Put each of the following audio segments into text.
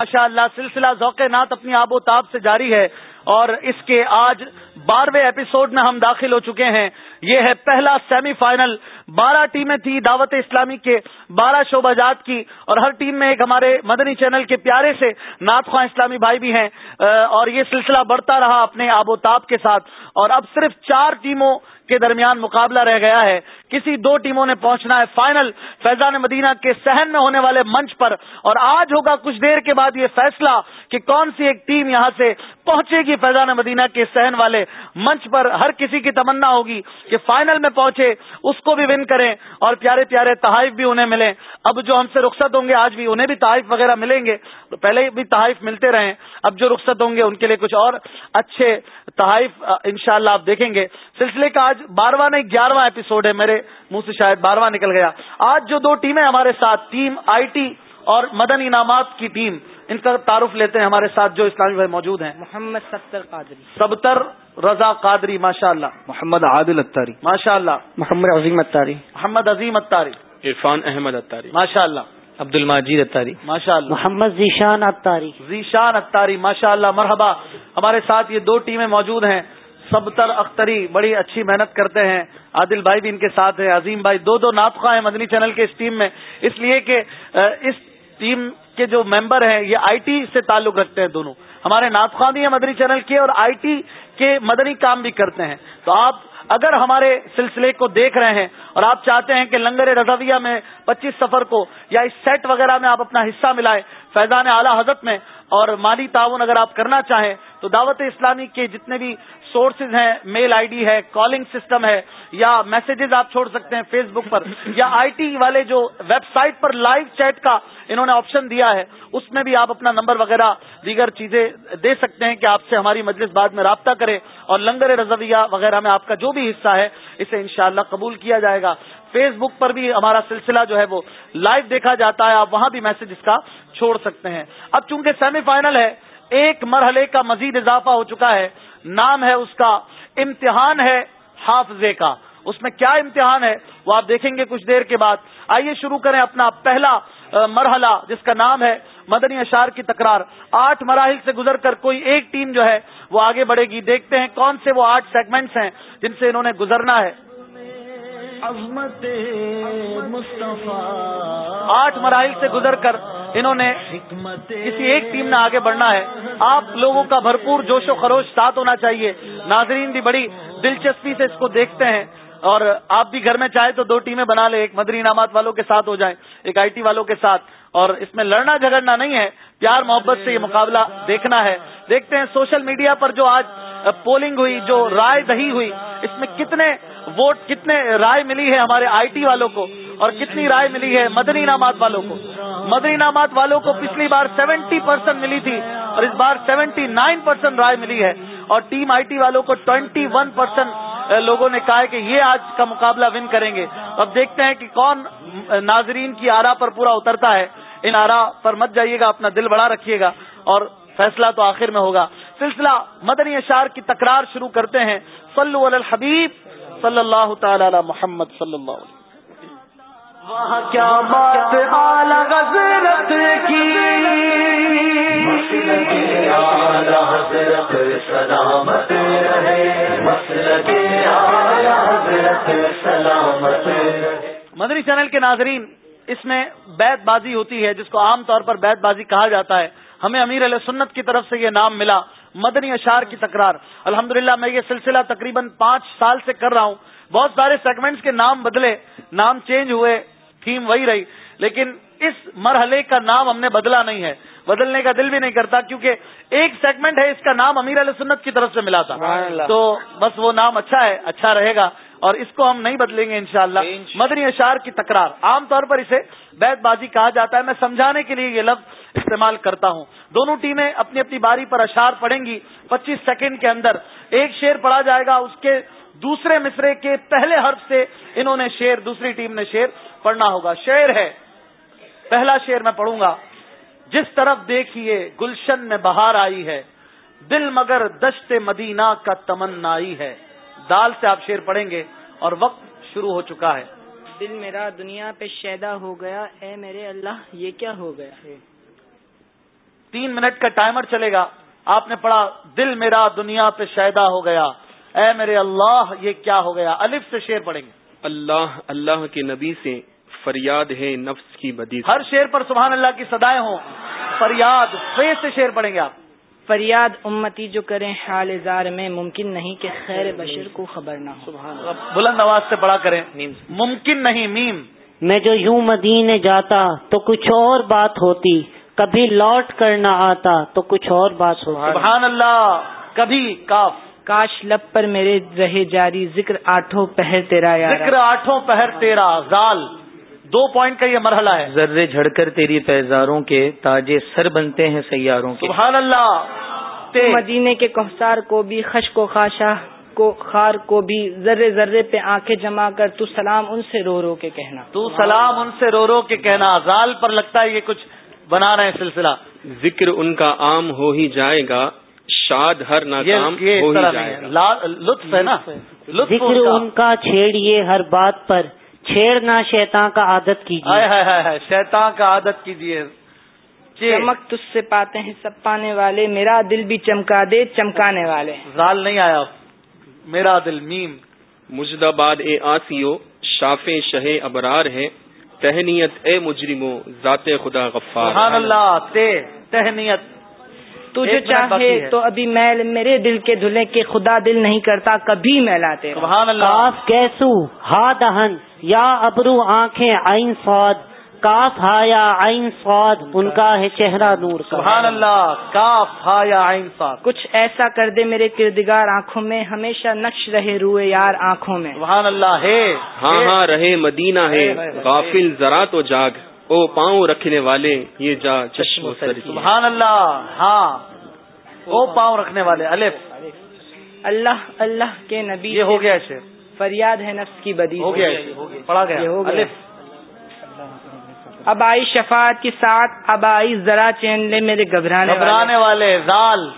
ماشاء اللہ سلسلہ ذوق نات اپنی آب و تاب سے جاری ہے اور اس کے آج بارہویں ایپیسوڈ میں ہم داخل ہو چکے ہیں۔ یہ ہے پہلا سیمی فائنل بارہ ٹیمیں تھی دعوت اسلامی کے، بارہ شعبہ جات کی، اور ہر ٹیم میں ایک ہمارے مدنی چینل کے پیارے سے نات خواہ اسلامی بھائی بھی ہیں اور یہ سلسلہ بڑھتا رہا اپنے آب و تاب کے ساتھ۔ اور اب صرف چار ٹیموں کے درمیان مقابلہ رہ گیا ہے۔ کسی دو ٹیموں نے پہنچنا ہے فائنل۔ فیضان مدینہ کے سہن میں ہونے والے منچ پر۔ اور آج ہوگا کچھ دیر کے بعد یہ فیصلہ کہ کون سی ایک ٹیم یہاں سے پہنچے گی فیضان مدینہ کے سہن والے منچ پر۔ ہر کسی کی تمنا ہوگی کہ فائنل میں پہنچے، اس کو بھی ون کریں اور پیارے پیارے تحائف بھی انہیں ملیں۔ اب جو ہم سے رخصت ہوں گے، آج بھی انہیں بھی تحائف وغیرہ ملیں گے۔ تو پہلے بھی تحائف ملتے رہیں۔ اب جو رخصت ہوں گے، ان کے لیے کچھ اور اچھے تحائف انشاءاللہ آپ دیکھیں گے۔ سلسلے کا آج بارہواں نہیں، گیارہواں ایپیسوڈ ہے۔ میرے منہ سے شاید بارہواں نکل گیا۔ آج جو دو ٹیمیں ہمارے ساتھ، ٹیم آئی ٹی اور مدن انعامات کی ٹیم۔ ان کا تعارف لیتے ہیں ہمارے ساتھ جو اسلامی بھائی موجود ہیں۔ محمد ستر قادری۔ سبتر رضا قادری ماشاء اللہ محمد عادل اتاری ماشاء اللہ محمد عظیم اتاری محمد عظیم اتاری عرفان احمد اتاری ماشاء اللہ عبد الماجید اتاری ماشاء اللہ محمد ذیشان اتاری ذیشان اتاری ماشاء اللہ مرحبا۔ ہمارے ساتھ یہ دو ٹیمیں موجود ہیں۔ سبتر اختری بڑی اچھی محنت کرتے ہیں۔ عادل بھائی بھی ان کے ساتھ ہیں عظیم بھائی۔ دو دو ناطخواہ ہیں مدنی چینل کے اس ٹیم میں۔ اس لیے کہ اس ٹیم کے جو ممبر ہیں، یہ آئی ٹی سے تعلق رکھتے ہیں دونوں۔ ہمارے ناطخواہ بھی ہیں مدنی چینل کے اور آئی ٹی کے مدنی کام بھی کرتے ہیں۔ تو آپ اگر ہمارے سلسلے کو دیکھ رہے ہیں اور آپ چاہتے ہیں کہ لنگر رضویہ میں پچیس سفر کو یا اس سیٹ وغیرہ میں آپ اپنا حصہ ملائے فیضان اعلی حضرت میں اور مالی تعاون اگر آپ کرنا چاہیں، تو دعوت اسلامی کے جتنے بھی سورسز ہیں میل آئی ڈی ہے کالنگ سسٹم ہے، یا میسجز آپ چھوڑ سکتے ہیں فیس بک پر، یا آئی ٹی والے جو ویب سائٹ پر لائیو چیٹ کا انہوں نے آپشن دیا ہے، اس میں بھی آپ اپنا نمبر وغیرہ دیگر چیزیں دے سکتے ہیں کہ آپ سے ہماری مجلس بعد میں رابطہ کرے اور لنگر رضویہ وغیرہ میں آپ کا جو بھی حصہ ہے، اسے انشاءاللہ قبول کیا جائے گا۔ فیس بک پر بھی ہمارا سلسلہ جو ہے وہ لائیو دیکھا جاتا ہے، آپ وہاں بھی میسج اس کا چھوڑ سکتے ہیں۔ اب چونکہ سیمی فائنل ہے، ایک مرحلے کا مزید اضافہ ہو چکا ہے نام ہے اس کا امتحان ہے حافظے کا۔ اس میں کیا امتحان ہے؟ وہ آپ دیکھیں گے کچھ دیر کے بعد۔ آئیے شروع کریں اپنا پہلا مرحلہ جس کا نام ہے مدنی اشار کی تکرار۔ آٹھ مراحل سے گزر کر کوئی ایک ٹیم جو ہے وہ آگے بڑھے گی۔ دیکھتے ہیں کون سے وہ آٹھ سیگمنٹس ہیں جن سے انہوں نے گزرنا ہے۔ عظمت آٹھ مراحل سے گزر کر انہوں نے کسی ایک ٹیم نے آگے بڑھنا ہے۔ آپ لوگوں کا بھرپور جوش و خروش ساتھ ہونا چاہیے۔ ناظرین بھی بڑی دلچسپی سے اس کو دیکھتے ہیں۔ اور آپ بھی گھر میں چاہے تو دو ٹیمیں بنا لیں، ایک مدری انعامات والوں کے ساتھ ہو جائیں، ایک آئی ٹی والوں کے ساتھ۔ اور اس میں لڑنا جھگڑنا نہیں ہے، پیار محبت سے یہ مقابلہ دیکھنا ہے۔ دیکھتے ہیں سوشل میڈیا پر جو آج پولنگ ہوئی، جو رائے دہی ہوئی، اس میں کتنے ووٹ کتنے رائے ملی ہے ہمارے آئی ٹی والوں کو اور کتنی رائے ملی ہے مدنی انعامات والوں کو؟ مدنی انعامات والوں کو پچھلی بار سیونٹی پرسینٹ ملی تھی اور اس بار سیونٹی نائن پرسینٹ رائے ملی ہے اور ٹیم آئی ٹی والوں کو ٹوینٹی ون پرسینٹ لوگوں نے کہا ہے کہ یہ آج کا مقابلہ ون کریں گے۔ اب دیکھتے ہیں کہ کون ناظرین کی آرا پر پورا اترتا ہے۔ ان آرا پر مت جائیے گا، اپنا دل بڑا رکھیے گا اور فیصلہ تو آخر میں ہوگا۔ سلسلہ مدنی اشار کی تکرار شروع کرتے ہیں۔ صلو علی الحبیب۔ صلی اللہ تعالی علی محمد صلی اللہ علیہ کیا بات کی؟ سلامت مدنی چینل کے ناظرین اس میں بیت بازی ہوتی ہے جس کو عام طور پر بیت بازی کہا جاتا ہے۔ ہمیں امیر علیہ سنت کی طرف سے یہ نام ملا۔ مدنی اشار کی تکرار۔ الحمدللہ میں یہ سلسلہ تقریباً پانچ سال سے کر رہا ہوں۔ بہت سارے سیگمنٹس کے نام بدلے نام چینج ہوئے تھیم وہی رہی۔ لیکن اس مرحلے کا نام ہم نے بدلا نہیں ہے۔ بدلنے کا دل بھی نہیں کرتا کیونکہ ایک سیگمنٹ ہے اس کا نام امیر علیہ سنت کی طرف سے ملا تھا۔ تو بس وہ نام اچھا ہے اچھا رہے گا۔ اور اس کو ہم نہیں بدلیں گے انشاءاللہ. مدنی اشار کی تکرار. عام طور پر اسے بیت بازی کہا جاتا ہے. میں سمجھانے کے لیے یہ لفظ استعمال کرتا ہوں. دونوں ٹیمیں اپنی اپنی باری پر اشار پڑیں گی. پچیس سیکنڈ کے اندر ایک شیر پڑا جائے گا. اس کے دوسرے مصرے کے پہلے حرف سے انہوں نے شیر دوسری ٹیم نے شیر پڑھنا ہوگا. شیر ہے. پہلا شیر میں پڑھوں گا. جس طرف دیکھیے گلشن میں بہار آئی ہے دل مگر دشت مدینہ کا تمنائی ہے. دال سے آپ شیر پڑھیں گے اور وقت شروع ہو چکا ہے۔ دل میرا دنیا پہ شیدا ہو گیا اے میرے اللہ یہ کیا ہو گیا؟ تین منٹ کا ٹائمر چلے گا۔ آپ نے پڑھا دل میرا دنیا پہ شیدا ہو گیا۔ اے میرے اللہ یہ کیا ہو گیا؟ الف سے شیر پڑھیں گے۔ اللہ اللہ کے نبی سے فریاد ہے نفس کی بدی ہر شیر پر سبحان اللہ کی صدایں ہوں۔ فریاد فے سے شیر پڑھیں گے آپ۔ فریاد امتی جو کریں حال زار میں ممکن نہیں کہ خیر بشر کو خبر نہ ہو۔ بلند آواز سے پڑھا کریں۔ ممکن نہیں میم۔ میں جو یوں مدینے جاتا تو کچھ اور بات ہوتی کبھی لوٹ کر نہ آتا تو کچھ اور بات ہوتی۔ سبحان اللہ۔ کبھی کاف۔ کاش لب پر میرے رہے جاری ذکر آٹھوں پہر تیرا یار ذکر آٹھوں پہر تیرا زال دو پوائنٹ کا یہ مرحلہ ہے۔ ذرے جھڑ کر تیری پیزاروں کے تاجے سر بنتے ہیں سیاروں کے۔ سبحان اللہ۔ مدینے کے کوثار کو بھی خشک و خاشا کو خار کو بھی ذرے ذرے پہ آنکھیں جما کر تو سلام ان سے رو رو کے کہنا۔ تو سلام ان سے رو رو کے کہنا۔ زال پر لگتا ہے یہ کچھ بنا رہے ہیں سلسلہ۔ ذکر ان کا عام ہو ہی جائے گا شاد ہر ناکام ہو ہی جائے گا۔ لطف ہے نا۔ لطف ذکر ان ان کا چھیڑیے ہر بات پر۔ چھیڑنا شیطان کا عادت کیجیے۔ ہائے ہائے ہائے شیطان کا عادت کیجیے۔ چمک تج سے پاتے ہیں سب پانے والے میرا دل بھی چمکا دے چمکانے والے۔ زال نہیں آیا۔ میرا دل میم۔ مجد آباد اے آسیو شاف شہ ابرار ہے تہنیت اے مجرمو ذات خدا غفار۔ سبحان اللہ تے تہنیت۔ تو جو چاہے ہے۔ تو ابھی میل میرے دل کے دھلے کے خدا دل نہیں کرتا کبھی میلاتے رہو۔ سبحان اللہ۔ کاف کیسو؟ ہا دہن۔ یا ابرو آنکھیں عین سعود کاف ہا یا عین سعود ان کا ہے چہرہ نور کا۔ سبحان اللہ۔ کاف ہا یا عین صاد۔ کچھ ایسا کر دے میرے کردگار آنکھوں میں ہمیشہ نقش رہے روئے یار آنکھوں میں۔ سبحان اللہ ہے۔ ہاں۔ ہاں رہے مدینہ ہے۔ غافل ذرا تو جاگ۔ او پاؤں رکھنے والے یہ جا چشم سر سبحان اللہ ہاں۔ او پاؤں رکھنے والے الف۔ اللہ اللہ کے نبی یہ ہو گیا شیر فریاد ہے نفس کی بدی ہو۔ گیا ہو گیا۔ پڑھا یہ ہو گیا۔ گیا۔ الف۔ اب آئی شفاعت کی ساتھ اب آئی ذرا چین لے میرے گھبرانے والے۔ گھبرانے والے زال۔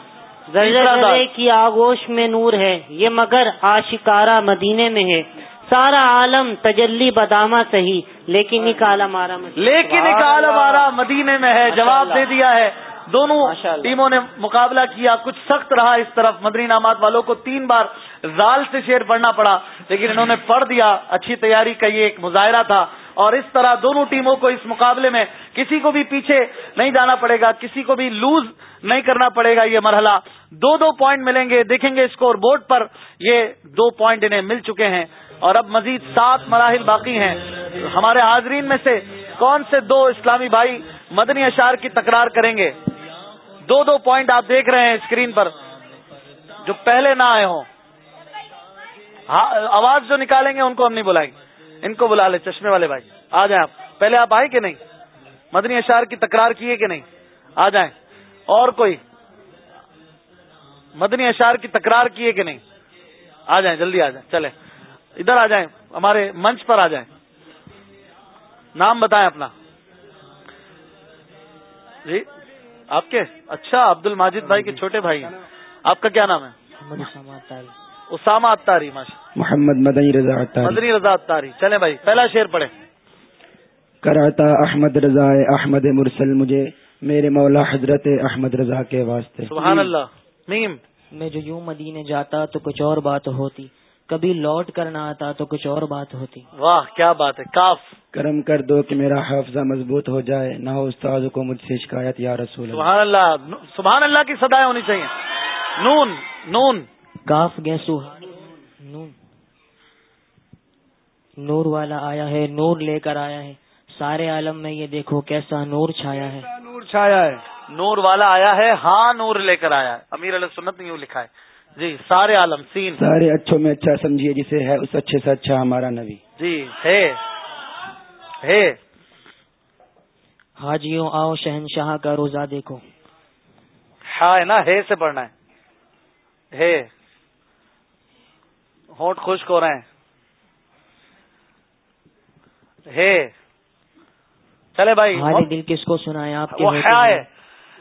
دال۔ کی آگوش میں نور ہے یہ مگر آشکارا مدینے میں ہے۔ سارا عالم تجلی بدامہ سہی لیکن ایک عالم آرا لیکن نکال ہمارا مدینے میں ہے جواب دے دیا ہے۔ دونوں ٹیموں نے مقابلہ کیا کچھ سخت رہا اس طرف۔ مدنی نامات والوں کو تین بار زال سے شیر پڑھنا پڑا لیکن انہوں نے پڑھ دیا۔ اچھی تیاری کا یہ ایک مظاہرہ تھا۔ اور اس طرح دونوں ٹیموں کو اس مقابلے میں کسی کو بھی پیچھے نہیں جانا پڑے گا کسی کو بھی لوز نہیں کرنا پڑے گا یہ مرحلہ۔ دو دو پوائنٹ ملیں گے دیکھیں گے اسکور بورڈ پر۔ یہ دو پوائنٹ انہیں مل چکے ہیں۔ اور اب مزید سات مراحل باقی ہیں۔ ہمارے حاضرین میں سے کون سے دو اسلامی بھائی مدنی اشار کی تکرار کریں گے؟ دو دو پوائنٹ آپ دیکھ رہے ہیں اسکرین پر، جو پہلے نہ آئے ہوں۔ ہاں، آواز جو نکالیں گے ان کو ہم نہیں بلائیں گے۔ ان کو بلا لے چشمے والے بھائی۔ آ جائیں آپ۔ پہلے آپ آئے کہ نہیں؟ مدنی اشار کی تکرار کیے کہ نہیں؟ آ جائیں۔ اور کوئی؟ مدنی اشار کی تکرار کیے کہ نہیں؟ آ جائیں، جلدی آ جائیں۔ چلے ادھر آ جائیں ہمارے منچ پر آ جائیں۔ نام بتائیں اپنا۔ جی آپ کے؟ اچھا عبد الماجد بھائی کے چھوٹے بھائی ہیں۔ آپ کا کیا نام ہے؟ اسامہ اتاری ماشاء محمد مدنی رضا عطاری۔ مدنی رضا اتاری چلیں بھائی پہلا شیر پڑھے کراتا احمد رضا احمد مرسل مجھے میرے مولا حضرت احمد رضا کے واسطے۔ سبحان اللہ۔ میم۔ میں جو یوں مدینے جاتا تو کچھ اور بات ہوتی۔ کبھی لوٹ کر نہ آتا تو کچھ اور بات ہوتی۔ واہ کیا بات ہے کاف۔ کرم کر دو کہ میرا حافظہ مضبوط ہو جائے نہ ہو استاد کو مجھ سے شکایت یا رسول اللہ۔ سبحان اللہ سبحان اللہ کی صدایں ہونی چاہیے۔ نون نون۔ کاف گیسو۔ نون۔ نور والا آیا ہے نور لے کر آیا ہے۔ سارے عالم میں یہ دیکھو کیسا نور چھایا ہے۔ نور چھایا ہے؟ نور والا آیا ہے ہاں نور لے کر آیا ہے۔ امیر علیہ سنت نے یوں لکھا ہے۔ جی سارے عالم سین۔ سارے اچھوں میں اچھا سمجھیے جسے ہے اس اچھے سے اچھا ہمارا نبی۔ جی ہے۔ ہے۔ حاجیوں آؤ شہنشاہ کا روزہ دیکھو۔ ہاں ہے نا ہے سے پڑھنا ہے۔ ہے۔ ہونٹ خشک ہو رہے ہیں۔ ہے۔ چلے بھائی ہمارے دل کس کو آپ ہوتے ہے۔ ہیں۔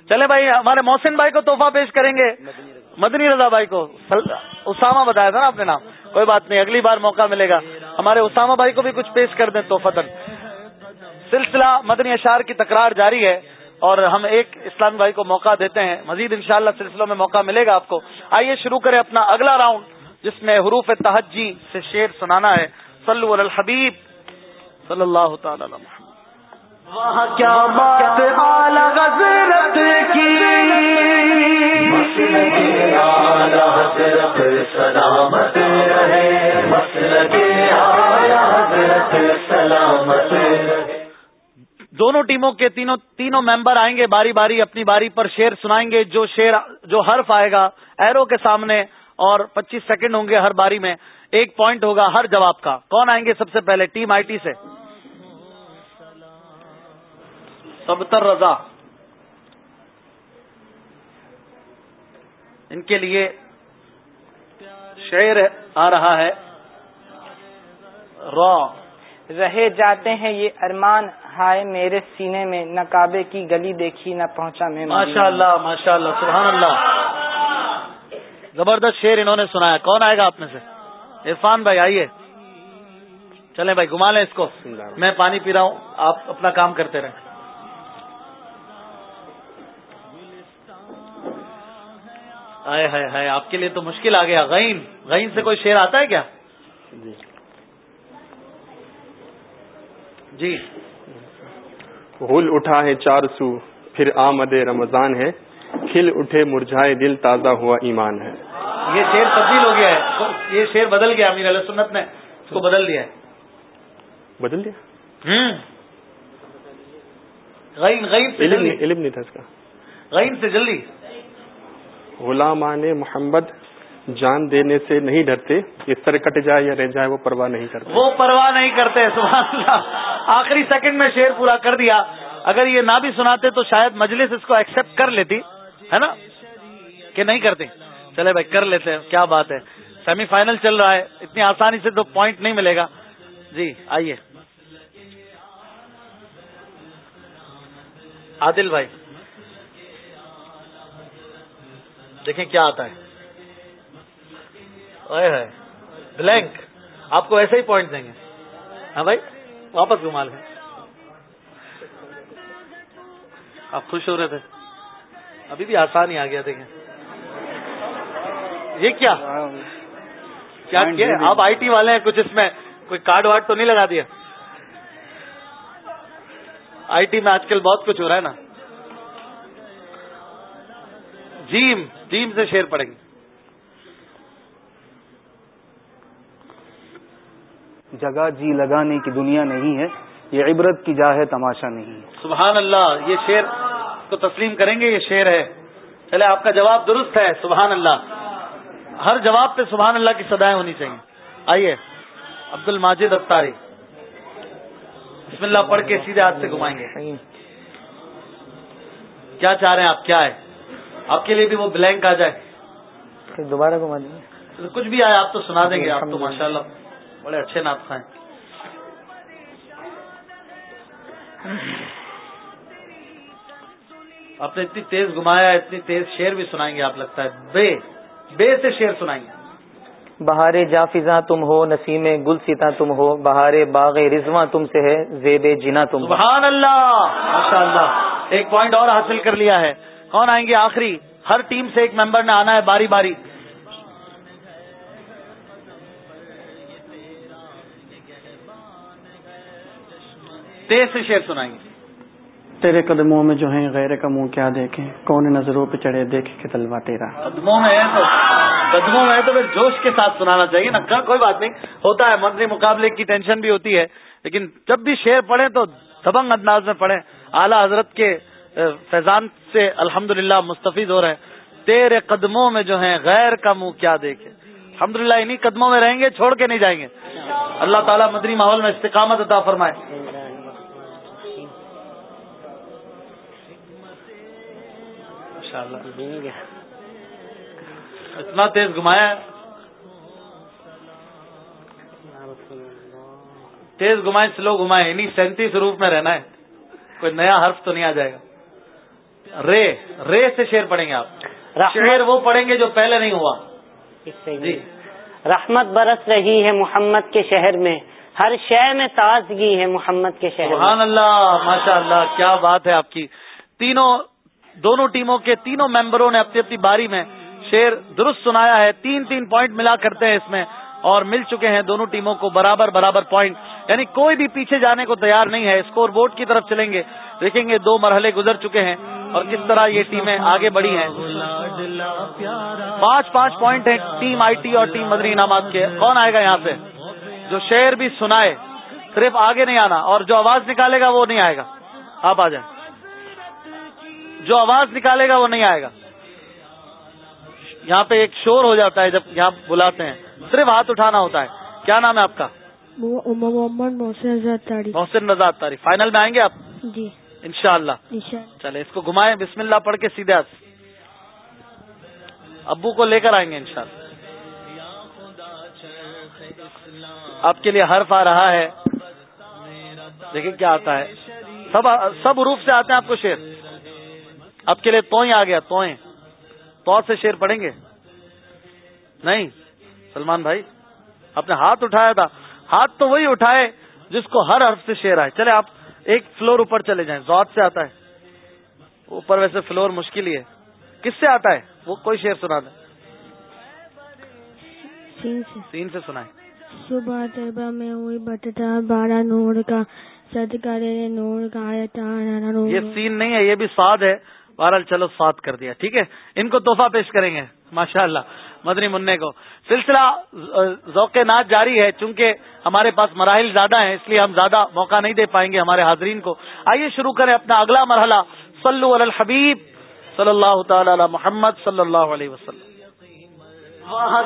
چلے بھائی ہمارے محسن بھائی کو تحفہ پیش کریں گے۔ مدنی رضا بھائی کو اسامہ بتایا تھا نا آپ نے نام۔ کوئی بات نہیں، اگلی بار موقع ملے گا۔ ہمارے اسامہ بھائی کو بھی کچھ پیش کر دیں تحفہ سلسلہ مدنی اشار کی تکرار جاری ہے اور ہم ایک اسلامی بھائی کو موقع دیتے ہیں۔ مزید انشاءاللہ سلسلوں میں موقع ملے گا آپ کو۔ آئیے شروع کریں اپنا اگلا راؤنڈ، جس میں حروف تحجی سے شعر سنانا ہے۔ صلو علی الحبیب۔ صلی اللہ تعالی علی محمد۔ وہاں کیا بات کی۔ سلامت سلامت دونوں ٹیموں کے تینوں تینوں ممبر آئیں گے باری باری، اپنی باری پر شیر سنائیں گے۔ جو شیر جو حرف آئے گا، ایرو کے سامنے اور پچیس سیکنڈ ہوں گے ہر باری میں۔ ایک پوائنٹ ہوگا ہر جواب کا۔ کون آئیں گے سب سے پہلے؟ ٹیم آئی ٹی سے۔ سبتر رضا۔ ان کے لیے شعر آ رہا ہے۔ را۔ رہے جاتے ہیں یہ ارمان۔ ہائے میرے سینے میں نہ کعبے کی گلی دیکھی نہ پہنچا میں ماشاء اللہ ماشاء اللہ سبحان اللہ زبردست شعر انہوں نے سنایا۔ کون آئے گا آپ میں سے؟ عرفان بھائی آئیے۔ چلیں بھائی گھما لیں اس کو۔ میں پانی پی رہا ہوں آپ اپنا کام کرتے رہیں۔ ہائے ہائے ہائے آپ کے لیے تو مشکل آ گیا۔ غین غین سے کوئی شیر آتا ہے کیا؟ جی۔ جی۔ گل اٹھا ہے چار سو پھر آمد رمضان ہے۔ کھل اٹھے مرجھائے دل تازہ ہوا ایمان ہے۔ یہ شیر تبدیل ہو گیا ہے۔ یہ شیر بدل گیا امیر علیہ سنت نے اس کو بدل دیا ہے۔ بدل دیا؟ غین غین سے علم نہیں تھا اس کا۔ غین سے جلدی۔ غلامان محمد جان دینے سے نہیں ڈرتے، یہ سر کٹ جائے یا رہ جائے، وہ پرواہ نہیں کرتے۔ وہ پرواہ نہیں کرتے، سبحان اللہ۔ آخری سیکنڈ میں شیر پورا کر دیا۔ اگر یہ نہ بھی سناتے تو شاید مجلس اس کو ایکسپٹ کر لیتی، ہے نا؟ کہ نہیں کرتے۔ چلے بھائی، کر لیتے ہیں، کیا بات ہے۔ سیمی فائنل چل رہا ہے، اتنی آسانی سے تو پوائنٹ نہیں ملے گا۔ جی آئیے۔ عادل بھائی۔ دیکھیں کیا آتا ہے۔ بلینک آپ کو ایسے ہی پوائنٹ دیں گے۔ ہاں بھائی؟ واپس گھما لیں آپ خوش ہو رہے تھے۔ ابھی بھی آسان ہی آ گیا دیکھیں۔ یہ کیا؟ کیا آپ آئی ٹی والے ہیں کچھ اس میں کوئی کارڈ وارڈ تو نہیں لگا دیا۔ آئی ٹی میں آج کل بہت کچھ ہو رہا ہے نا۔ جیم جیم سے شیر پڑیں گے جگہ جی لگانے کی دنیا نہیں ہے یہ عبرت کی جا ہے تماشا نہیں سبحان اللہ یہ شیر کو تسلیم کریں گے یہ شیر ہے۔ چلے آپ کا جواب درست ہے سبحان اللہ۔ ہر جواب پہ سبحان اللہ کی سدائیں ہونی چاہیے۔ آئیے عبد الماجد اتاری بسم اللہ پڑھ کے سیدھے ہاتھ سے گھمائیں گے کیا چاہ رہے ہیں آپ؟ کیا ہے؟ آپ کے لیے بھی وہ بلینک آ جائے۔ دوبارہ گھما دیں۔ کچھ بھی آئے آپ تو سنا دیں گے۔ آپ تو ماشاء اللہ بڑے اچھے ناطق ہیں۔ آپ نے اتنی تیز گھمایا اتنی تیز شیر بھی سنائیں گے آپ لگتا ہے۔ بے بے سے شیر سنائیں گے۔ بہار جافزاں تم ہو نسیم گل سیتا تم ہو بہار باغ رضواں تم سے ہے زیب جنا تم سبحان اللہ! ماشاء اللہ ایک پوائنٹ اور حاصل کر لیا ہے۔ کون آئیں گے آخری؟ ہر ٹیم سے ایک ممبر نے آنا ہے باری باری۔ تیز سے شیر سنائیں گے۔ تیرے قدموں میں جو ہیں غیر کا منہ کیا دیکھیں؟ کون نظروں پہ چڑھے دیکھے کہ تلوا تیرا؟ قدموں میں ہے تو قدموں میں ہے تو پھر جوش کے ساتھ سنانا چاہیے نا۔ کوئی بات نہیں۔ ہوتا ہے مدنی مقابلے کی ٹینشن بھی ہوتی ہے۔ لیکن جب بھی شیر پڑھیں تو دبنگ انداز میں پڑھیں۔ اعلیٰ حضرت کے فیضان سے الحمد للہ مستفید ہو رہے ہیں۔ تیرے قدموں میں جو ہیں، غیر کا منہ کیا دیکھے؟ الحمد للہ انہیں قدموں میں رہیں گے، چھوڑ کے نہیں جائیں گے۔ اللہ تعالیٰ مدری ماحول میں استقامت عطا فرمائے۔ اتنا تیز گھمایا تیز گھمائے سلو گھمائے انہیں سینتیس روپ میں رہنا ہے۔ کوئی نیا حرف تو نہیں آ جائے گا۔ رے رے سے شیر پڑھیں گے آپ۔ شیر وہ پڑھیں گے جو پہلے نہیں ہوا۔ جی۔ رحمت برس رہی ہے محمد کے شہر میں۔ ہر شہر میں تازگی ہے محمد کے شہر سبحان اللہ ماشاء اللہ کیا بات ہے آپ کی۔ تینوں دونوں ٹیموں کے تینوں ممبروں نے اپنی اپنی باری میں شیر درست سنایا ہے۔ تین تین پوائنٹ ملا کرتے ہیں اس میں۔ اور مل چکے ہیں دونوں ٹیموں کو برابر برابر پوائنٹ یعنی کوئی بھی پیچھے جانے کو تیار نہیں ہے۔ اسکور بورڈ کی طرف چلیں گے۔ دیکھیں گے دو مرحلے گزر چکے ہیں۔ اور کس طرح یہ ٹیمیں آگے بڑھی ہیں؟ پانچ پانچ پوائنٹ ہیں ٹیم آئی ٹی اور ٹیم مدری انعامات کے۔ کون آئے گا یہاں سے؟ جو شعر بھی سنائے صرف آگے نہیں آنا اور جو آواز نکالے گا وہ نہیں آئے گا۔ آپ آ جائیں۔ جو آواز نکالے گا وہ نہیں آئے گا۔ یہاں پہ ایک شور ہو جاتا ہے جب یہاں بلاتے ہیں۔ صرف ہاتھ اٹھانا ہوتا ہے۔ کیا نام ہے آپ کا؟ محمد محسن محسن نژاد تاریخ۔ فائنل میں آئیں گے آپ؟ جی۔ انشاءاللہ. چلے اس کو گھمائیں. بسم اللہ پڑھ کے سیدھے ابو کو لے کر آئیں گے انشاءاللہ. آپ کے لیے حرف آ رہا ہے. دیکھیں کیا آتا ہے. سب سب روف سے آتے ہیں آپ کو شیر آپ کے لیے توئیں آ گیا توئیں. تو سے شیر پڑھیں گے؟ نہیں. سلمان بھائی آپ نے ہاتھ اٹھایا تھا. ہاتھ تو وہی اٹھائے جس کو ہر حرف سے شیر آئے. چلے آپ ایک فلور اوپر چلے جائیں زوت سے آتا ہے۔ اوپر ویسے فلور مشکل ہی ہے۔ کس سے آتا ہے؟ وہ کوئی شیر سنا دیں۔ تین سے۔ سنائے صبح طلبہ میں ہوئی بٹتا بارہ نور کا۔ سد کرے نور کا یہ سین نہیں ہے یہ بھی سعد ہے۔ بہرحال چلو سات کر دیا ٹھیک ہے؟ ان کو تحفہ پیش کریں گے ماشاء اللہ مدنی منع کو۔ سلسلہ ذوق ناچ جاری ہے چونکہ ہمارے پاس مراحل زیادہ ہیں اس لیے ہم زیادہ موقع نہیں دے پائیں گے ہمارے حاضرین کو۔ آئیے شروع کریں اپنا اگلا مرحلہ۔ صلو علی الحبیب صلی اللہ تعالی علی محمد صلی اللہ علیہ وسلم۔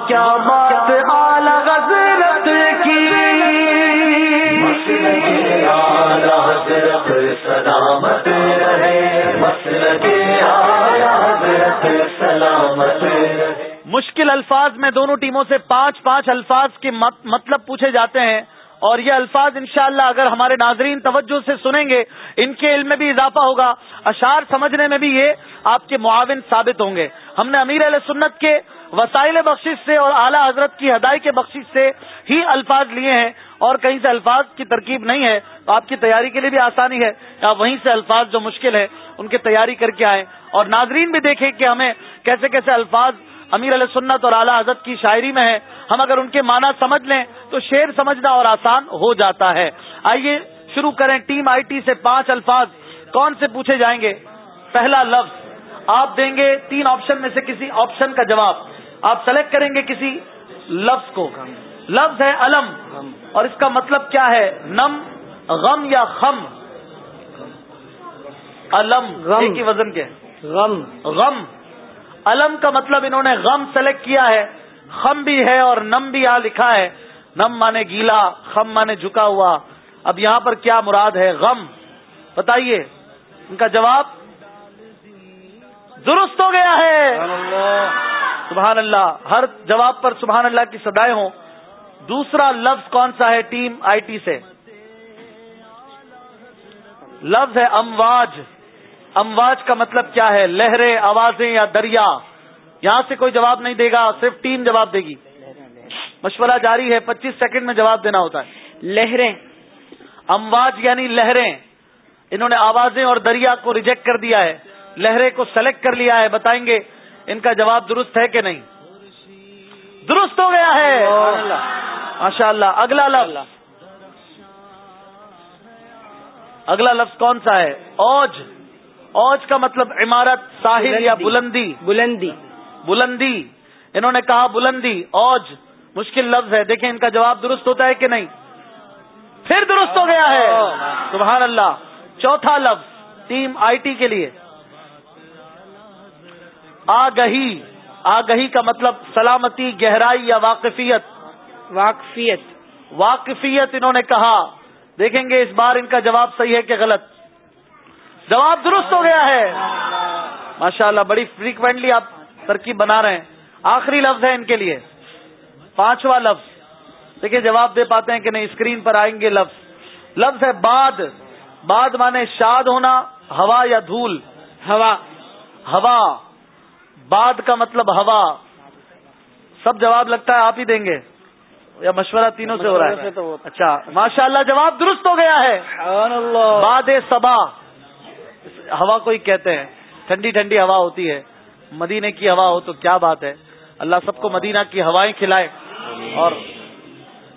کیا بات سلامت مشکل الفاظ میں دونوں ٹیموں سے پانچ پانچ الفاظ کے مطلب پوچھے جاتے ہیں اور یہ الفاظ انشاءاللہ اگر ہمارے ناظرین توجہ سے سنیں گے، ان کے علم میں بھی اضافہ ہوگا۔ اشعار سمجھنے میں بھی یہ آپ کے معاون ثابت ہوں گے۔ ہم نے امیر علیہ سنت کے وسائل بخشش سے اور اعلیٰ حضرت کی ہدائی کے بخشش سے ہی الفاظ لیے ہیں اور کہیں سے الفاظ کی ترکیب نہیں ہے۔ تو آپ کی تیاری کے لیے بھی آسانی ہے۔ یا وہیں سے الفاظ جو مشکل ہے ان کی تیاری کر کے آئیں۔ اور ناظرین بھی دیکھیں کہ ہمیں کیسے کیسے الفاظ امیر علیہ سنت اور اعلیٰ حضرت کی شاعری میں ہے ہم اگر ان کے معنی سمجھ لیں تو شعر سمجھنا اور آسان ہو جاتا ہے۔ آئیے شروع کریں ٹیم آئی ٹی سے پانچ الفاظ۔ کون سے پوچھے جائیں گے؟ پہلا لفظ آپ دیں گے تین آپشن میں سے کسی آپشن کا جواب۔ آپ سلیکٹ کریں گے کسی لفظ کو۔ لفظ ہے علم اور اس کا مطلب کیا ہے؟ نم غم یا خم؟ علم غم۔ کی وزن کے۔ غم۔ غم۔ علم کا مطلب انہوں نے غم سلیکٹ کیا ہے۔ خم بھی ہے اور نم بھی یہاں لکھا ہے۔ نم مانے گیلا خم مانے جھکا ہوا۔ اب یہاں پر کیا مراد ہے؟ غم۔ بتائیے ان کا جواب؟ درست ہو گیا ہے۔ سبحان اللہ۔ ہر جواب پر سبحان اللہ کی سدائے ہوں۔ دوسرا لفظ کون سا ہے ٹیم آئی ٹی سے؟ لفظ ہے امواج۔ امواج کا مطلب کیا ہے؟ لہریں آوازیں یا دریا؟ یہاں سے کوئی جواب نہیں دے گا صرف ٹیم جواب دے گی۔ مشورہ جاری ہے پچیس سیکنڈ میں جواب دینا ہوتا ہے۔ لہریں۔ امواج یعنی لہریں۔ انہوں نے آوازیں اور دریا کو ریجیکٹ کر دیا ہے۔ لہریں کو سلیکٹ کر لیا ہے۔ بتائیں گے ان کا جواب درست ہے کہ نہیں؟ درست ہو گیا ہے۔ ماشاء اللہ اگلا لفظ۔ اگلا لفظ کون سا ہے؟ اوج۔ اوج کا مطلب عمارت ساحل یا بلندی. بلندی؟ بلندی. انہوں نے کہا بلندی اوج. مشکل لفظ ہے۔ دیکھیں ان کا جواب درست ہوتا ہے کہ نہیں؟ پھر درست ہو گیا ہے۔ سبحان اللہ۔ چوتھا لفظ ٹیم آئی ٹی کے لیے۔ آگہی. آگہی کا مطلب سلامتی گہرائی یا واقفیت۔ واقفیت. واقفیت انہوں نے کہا۔ دیکھیں گے اس بار ان کا جواب صحیح ہے کہ غلط۔ جواب درست ہو گیا ہے۔ ماشاء اللہ بڑی فریکوینٹلی آپ ترکیب بنا رہے ہیں۔ آخری لفظ ہے ان کے لیے۔ پانچواں لفظ۔ دیکھیں جواب دے پاتے ہیں کہ نہیں اسکرین پر آئیں گے لفظ۔ لفظ ہے باد۔ باد مانے شاد ہونا ہوا یا دھول۔ ہوا۔ ہوا۔ باد کا مطلب ہوا۔ سب جواب لگتا ہے آپ ہی دیں گے۔ یا مشورہ تینوں سے ہو رہا ہے۔ اچھا ماشاء اللہ جواب درست ہو گیا ہے۔ باد سبا ہوا کو ہی کہتے ہیں۔ ٹھنڈی ٹھنڈی ہوا ہوتی ہے۔ مدینے کی ہوا ہو تو کیا بات ہے؟ اللہ سب کو مدینہ کی ہوائیں کھلائے۔ اور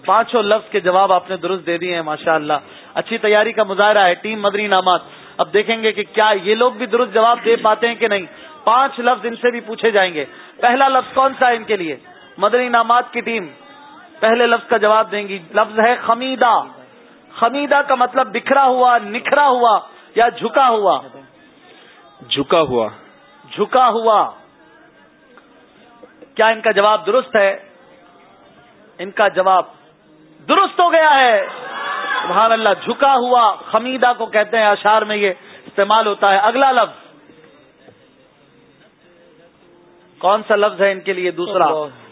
پانچوں لفظ کے جواب آپ نے درست دے دیے ہیں ماشاء اللہ اچھی تیاری کا مظاہرہ ہے، ٹیم مدری نامات اب دیکھیں گے کہ کیا یہ لوگ بھی درست جواب دے پاتے ہیں کہ نہیں۔ پانچ لفظ ان سے بھی پوچھے جائیں گے۔ پہلا لفظ کون سا ہے ان کے لیے؟ مدنی نامات کی ٹیم۔ پہلے لفظ کا جواب دیں گی۔ لفظ ہے خمیدہ۔ خمیدہ کا مطلب بکھرا ہوا، نکھرا ہوا۔ یا جھکا ہوا؟ جھکا ہوا۔ جھکا ہوا۔ کیا ان کا جواب درست ہے؟ ان کا جواب درست ہو گیا ہے۔ سبحان اللہ جھکا ہوا۔ خمیدہ کو کہتے ہیں اشار میں یہ استعمال ہوتا ہے۔ اگلا لفظ۔ کون سا لفظ ہے ان کے لیے دوسرا؟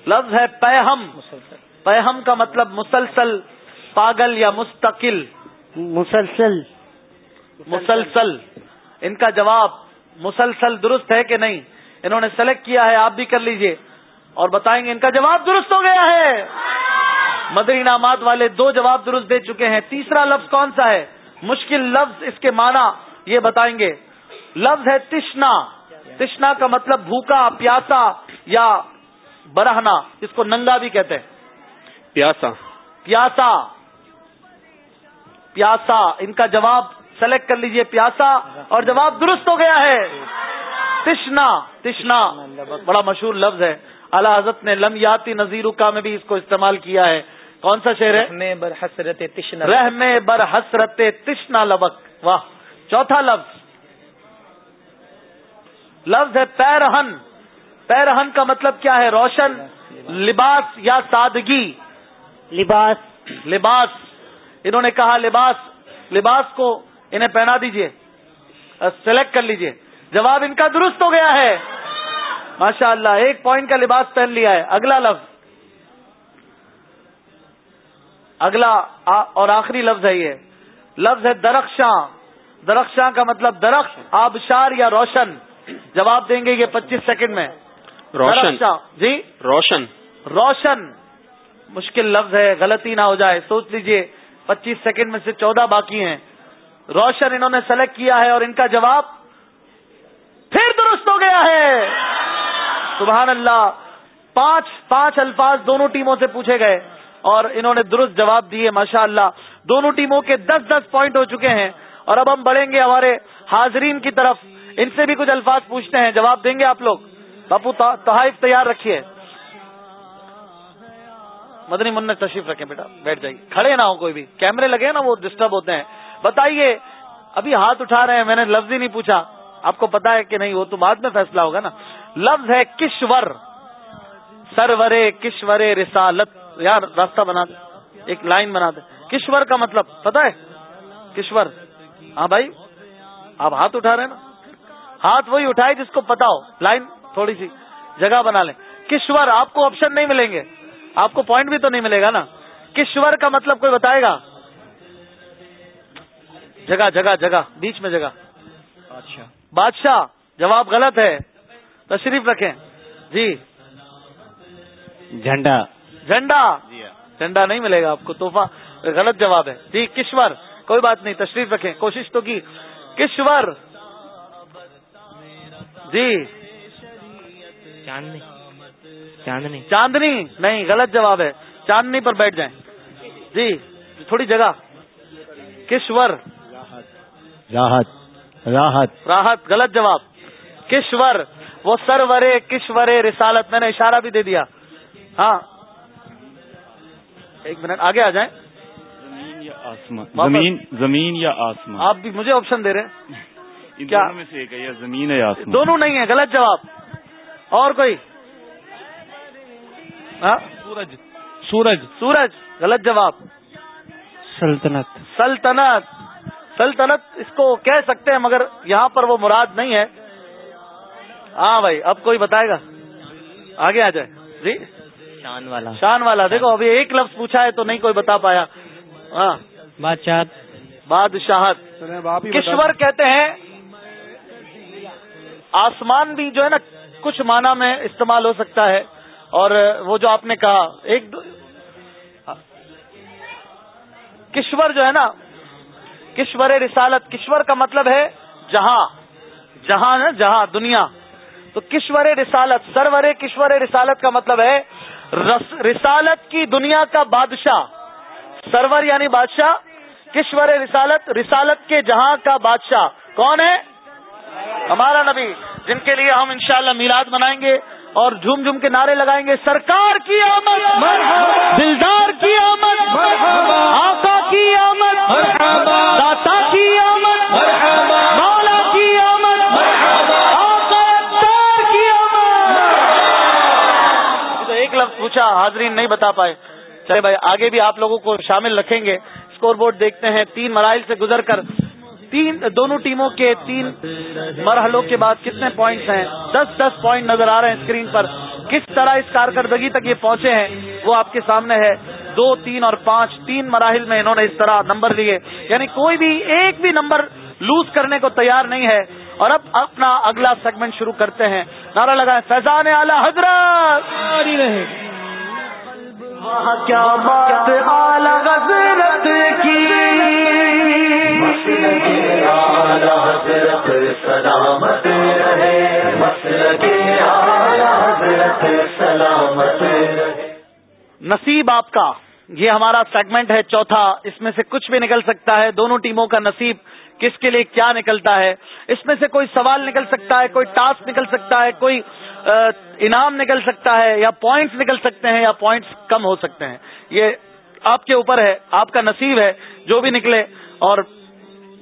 لفظ ہے پیہم۔ پیہم کا مطلب مسلسل پاگل یا مستقل۔ مسلسل۔ مسلسل. ان کا جواب مسلسل درست ہے کہ نہیں؟ انہوں نے سلیکٹ کیا ہے آپ بھی کر لیجیے۔ اور بتائیں گے ان کا جواب درست ہو گیا ہے۔ مدری انعامات والے دو جواب درست دے چکے ہیں۔ تیسرا لفظ کون سا ہے؟ مشکل لفظ اس کے معنی یہ بتائیں گے۔ لفظ ہے تشنا۔ تشنا کا مطلب بھوکا پیاسا یا برہنا اس کو ننگا بھی کہتے ہیں۔ پیاسا۔ پیاسا۔ پیاسا ان کا جواب سلیکٹ کر لیجیے پیاسا اور جواب درست ہو گیا ہے۔ تشنا تشنا۔ بڑا مشہور لفظ ہے۔ اعلی حضرت نے لمیاتی نذیر کا میں بھی اس کو استعمال کیا ہے۔ کون سا شعر ہے؟ بر حسرت تشنا۔ رحم بر حسرت تشنا لبک۔ واہ چوتھا لفظ۔ لفظ ہے پیرہن۔ پیرہن کا مطلب کیا ہے؟ روشن لباس یا سادگی؟ لباس۔ لباس۔ انہوں نے کہا لباس۔ لباس کو انہیں پہنا دیجیے۔ سلیکٹ کر لیجیے۔ جواب ان کا درست ہو گیا ہے۔ ماشاء اللہ ایک پوائنٹ کا لباس پہن لیا ہے۔ اگلا لفظ۔ اگلا اور آخری لفظ ہے یہ۔ لفظ ہے درخشاں۔ درخشاں کا مطلب درخت آبشار یا روشن۔ جواب دیں گے یہ پچیس سیکنڈ میں۔ روشن۔ جی؟ روشن۔ روشن۔ مشکل لفظ ہے غلطی نہ ہو جائے۔ سوچ لیجیے پچیس سیکنڈ میں سے چودہ باقی ہیں۔ روشن انہوں نے سلیکٹ کیا ہے اور ان کا جواب پھر درست ہو گیا ہے۔ سبحان اللہ۔ پانچ پانچ الفاظ دونوں ٹیموں سے پوچھے گئے اور انہوں نے درست جواب دیے، ماشاء اللہ۔ دونوں ٹیموں کے دس دس پوائنٹ ہو چکے ہیں۔ اور اب ہم بڑھیں گے ہمارے حاضرین کی طرف۔ ان سے بھی کچھ الفاظ پوچھتے ہیں۔ جواب دیں گے آپ لوگ؟ باپو تحائف تیار رکھیے۔ مدنی من تشریف رکھیں بیٹا، بیٹھ جائیے۔ کھڑے نہ ہو کوئی بھی۔ کیمرے لگے نا، وہ ڈسٹرب ہوتے ہیں۔ بتائیے، ابھی ہاتھ اٹھا رہے ہیں، میں نے لفظ ہی نہیں پوچھا۔ آپ کو پتا ہے کہ نہیں، وہ تو بعد میں فیصلہ ہوگا نا۔ لفظ ہے کشور۔ سرورے کشورے رسالت۔ یار، راستہ بنا دے۔ ایک لائن بنا دے۔ کشور کا مطلب پتا ہے؟ کشور۔ ہاں بھائی، آپ ہاتھ اٹھا رہے ہیں نا؟ ہاتھ وہی اٹھائے جس کو پتا ہو۔ لائن تھوڑی سی جگہ بنا لیں۔ کشور، آپ کو آپشن نہیں ملیں گے۔ آپ کو پوائنٹ بھی تو نہیں ملے گا نا۔ کشور کا مطلب کوئی بتائے گا؟ جگہ جگہ جگہ بیچ میں جگہ۔ بادشاہ جواب غلط ہے۔ تشریف رکھیں۔ جی۔ جھنڈا۔ جھنڈا۔ جھنڈا نہیں ملے گا آپ کو تحفہ۔ غلط جواب ہے۔ جی کشور۔ کوئی بات نہیں تشریف رکھیں۔ کوشش تو کی۔ کشور۔ جی۔ چاندنی۔ چاندنی۔ چاندنی۔ نہیں غلط جواب ہے۔ چاندنی پر بیٹھ جائیں۔ جی تھوڑی جگہ۔ کشور۔ راحت راحت۔ راحت غلط جواب۔ کشور وہ سرورے کشورے رسالت میں نے اشارہ بھی دے دیا۔ ہاں۔ ایک منٹ آگے آ جائیں۔ زمین یا آسمان؟ زمین زمین یا آسمان؟ آپ بھی مجھے آپشن دے رہے ان کیا؟ میں سے ایک ہے یا زمین ہے یا آسمان؟ دونوں نہیں ہیں غلط جواب۔ اور کوئی؟ ہاں؟ سورج۔ سورج۔ سورج غلط جواب۔ سلطنت۔ سلطنت۔ سلطنت اس کو کہہ سکتے ہیں مگر یہاں پر وہ مراد نہیں ہے۔ ہاں بھائی اب کوئی بتائے گا؟ آگے آ جائے۔ جی؟ شان والا۔ شان والا۔ دیکھو ابھی ایک لفظ پوچھا ہے تو نہیں کوئی بتا پایا۔ ہاں۔ بادشاہ۔ بادشاہت۔ کشور کہتے ہیں آسمان بھی جو ہے نا کچھ معنی میں استعمال ہو سکتا ہے۔ اور وہ جو آپ نے کہا ایک کشور جو ہے نا کشور رسالت کشور کا مطلب ہے جہاں۔ جہاں نا جہاں دنیا۔ تو کشور رسالت سرور کشور رسالت کا مطلب ہے رسالت کی دنیا کا بادشاہ۔ سرور یعنی بادشاہ کشور رسالت رسالت کے جہاں کا بادشاہ۔ کون ہے؟ ہمارا نبی جن کے لیے ہم انشاءاللہ میلاد منائیں گے اور جھوم جھوم کے نعرے لگائیں گے۔ سرکار کی آمد۔ دلدار کی آمد۔ آقا کی آمد داتا کی آمد مولا کی آمد کی آمد تو ایک لفظ پوچھا حاضرین نہیں بتا پائے۔ چلے بھائی آگے بھی آپ لوگوں کو شامل رکھیں گے۔ اسکور بورڈ دیکھتے ہیں تین مرائل سے گزر کر۔ تین دونوں ٹیموں کے تین مرحلوں کے بعد کتنے پوائنٹس ہیں؟ دس دس پوائنٹ نظر آ رہے ہیں اسکرین پر۔ کس طرح اس کارکردگی تک یہ پہنچے ہیں وہ آپ کے سامنے ہے۔ دو تین اور پانچ تین مراحل میں انہوں نے اس طرح نمبر لیے۔ یعنی کوئی بھی ایک بھی نمبر لوز کرنے کو تیار نہیں ہے۔ اور اب اپنا اگلا سیگمنٹ شروع کرتے ہیں۔ نعرہ لگائیں فیضان اعلی حضرت! کیا بات حضرت کی؟ سلامت سلامت نصیب آپ کا، یہ ہمارا سیگمنٹ ہے چوتھا، اس میں سے کچھ بھی نکل سکتا ہے، دونوں ٹیموں کا نصیب کس کے لیے کیا نکلتا ہے؟ اس میں سے کوئی سوال نکل سکتا ہے، کوئی ٹاسک نکل سکتا ہے، کوئی انعام نکل سکتا ہے، یا پوائنٹس نکل سکتے ہیں، یا پوائنٹس کم ہو سکتے ہیں۔ یہ آپ کے اوپر ہے، آپ کا نصیب ہے، جو بھی نکلے۔ اور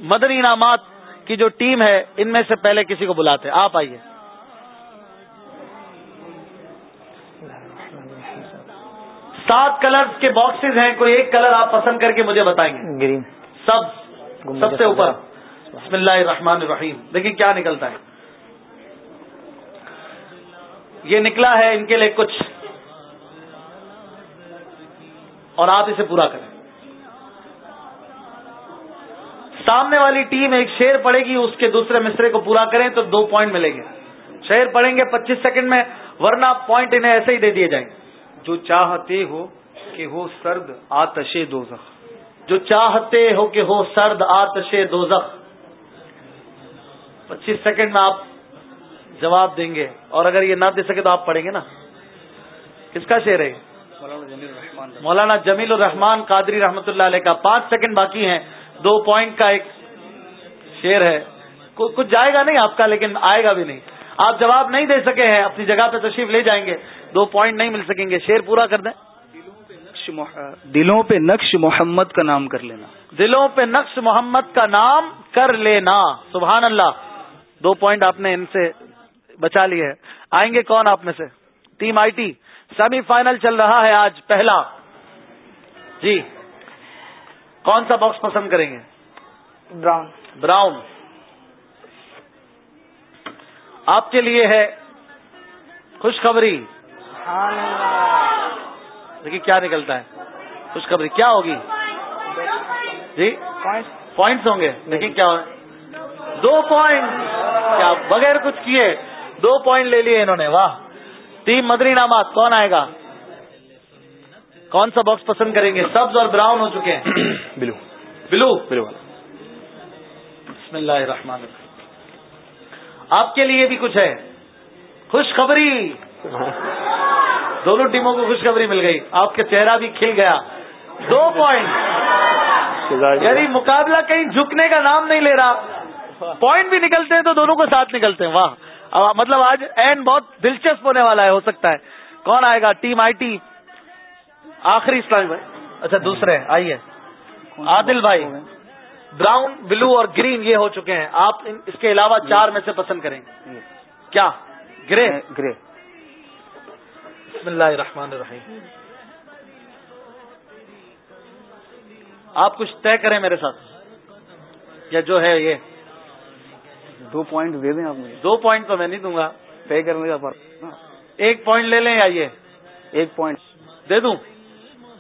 مدنی انعامات کی جو ٹیم ہے، ان میں سے پہلے کسی کو بلاتے آپ آئیے۔ سات کلر کے باکسز ہیں کوئی ایک کلر آپ پسند کر کے مجھے بتائیں گے۔ گرین۔ سب سب سے اوپر۔ بسم اللہ الرحمن الرحیم۔ دیکھیں کیا نکلتا ہے۔ یہ نکلا ہے ان کے لیے کچھ۔ اور آپ اسے پورا کریں۔ سامنے والی ٹیم ایک شیر پڑے گی اس کے دوسرے مصرے کو پورا کریں تو دو پوائنٹ ملیں گے۔ شیر پڑیں گے پچیس سیکنڈ میں ورنہ پوائنٹ انہیں ایسے ہی دے دیے جائیں۔ جو چاہتے ہو کہ ہو سرد آتش دوزخ۔ جو چاہتے ہو کہ ہو سرد آتش دوزخ۔ پچیس سیکنڈ میں آپ جواب دیں گے۔ اور اگر یہ نہ دے سکے تو آپ پڑھیں گے نا۔ کس کا شعر ہے؟ مولانا جمیل الرحمان قادری رحمتہ اللہ علیہ کا۔ پانچ سیکنڈ باقی ہیں۔ دو پوائنٹ کا ایک شیر ہے۔ کچھ جائے گا نہیں آپ کا لیکن آئے گا بھی نہیں۔ آپ جواب نہیں دے سکے ہیں اپنی جگہ پہ تشریف لے جائیں گے دو پوائنٹ نہیں مل سکیں گے۔ شیر پورا کر دیں۔ دلوں پہ نقش محمد کا نام کر لینا۔ دلوں پہ نقش محمد کا نام کر لینا۔ سبحان اللہ۔ دو پوائنٹ آپ نے ان سے بچا لی ہے۔ آئیں گے کون آپ میں سے؟ Team I T. Semi final چل رہا ہے آج پہلا۔ جی۔ کون سا باکس پسند کریں گے؟ براؤن۔ براؤن۔ آپ کے لیے ہے خوشخبری۔ دیکھیے کیا نکلتا ہے۔ خوشخبری کیا ہوگی؟ جی؟ پوائنٹس ہوں گے۔ دیکھیں کیا دو پوائنٹ کیا بغیر کچھ کیے۔ دو پوائنٹ لے لیے انہوں نے۔ واہ۔ تین مدری نامات کون آئے گا؟ کون سا باکس پسند کریں گے؟ سبز اور براؤن ہو چکے ہیں۔ بلو۔ بلو۔ بلو بسم اللہ الرحمن الرحیم۔ آپ کے لیے بھی کچھ ہے خوشخبری دونوں ٹیموں کو خوشخبری مل گئی آپ کا چہرہ بھی کھل گیا دو پوائنٹ یعنی مقابلہ کہیں جھکنے کا نام نہیں لے رہا پوائنٹ بھی نکلتے ہیں تو دونوں کو ساتھ نکلتے ہیں واہ۔ مطلب آج اینڈ بہت دلچسپ ہونے والا ہے ہو سکتا ہے۔ کون آئے گا؟ Team I T. آخری اسلامی بھائی۔ اچھا دوسرے۔ آئیے۔ عادل بھائی۔ براؤن بلو اور گرین یہ ہو چکے ہیں۔ آپ اس کے علاوہ چار میں سے پسند کریں کیا؟ گرے؟ گرے۔ بسم اللہ الرحمن الرحیم۔ آپ کچھ طے کریں میرے ساتھ؟ یا جو ہے یہ۔ دو پوائنٹ دے دیں آپ مجھے۔ دو پوائنٹ تو میں نہیں دوں گا۔ طے کرنے کا فرق۔ ایک پوائنٹ لے لیں یا یہ؟ ایک پوائنٹ۔ دے دوں؟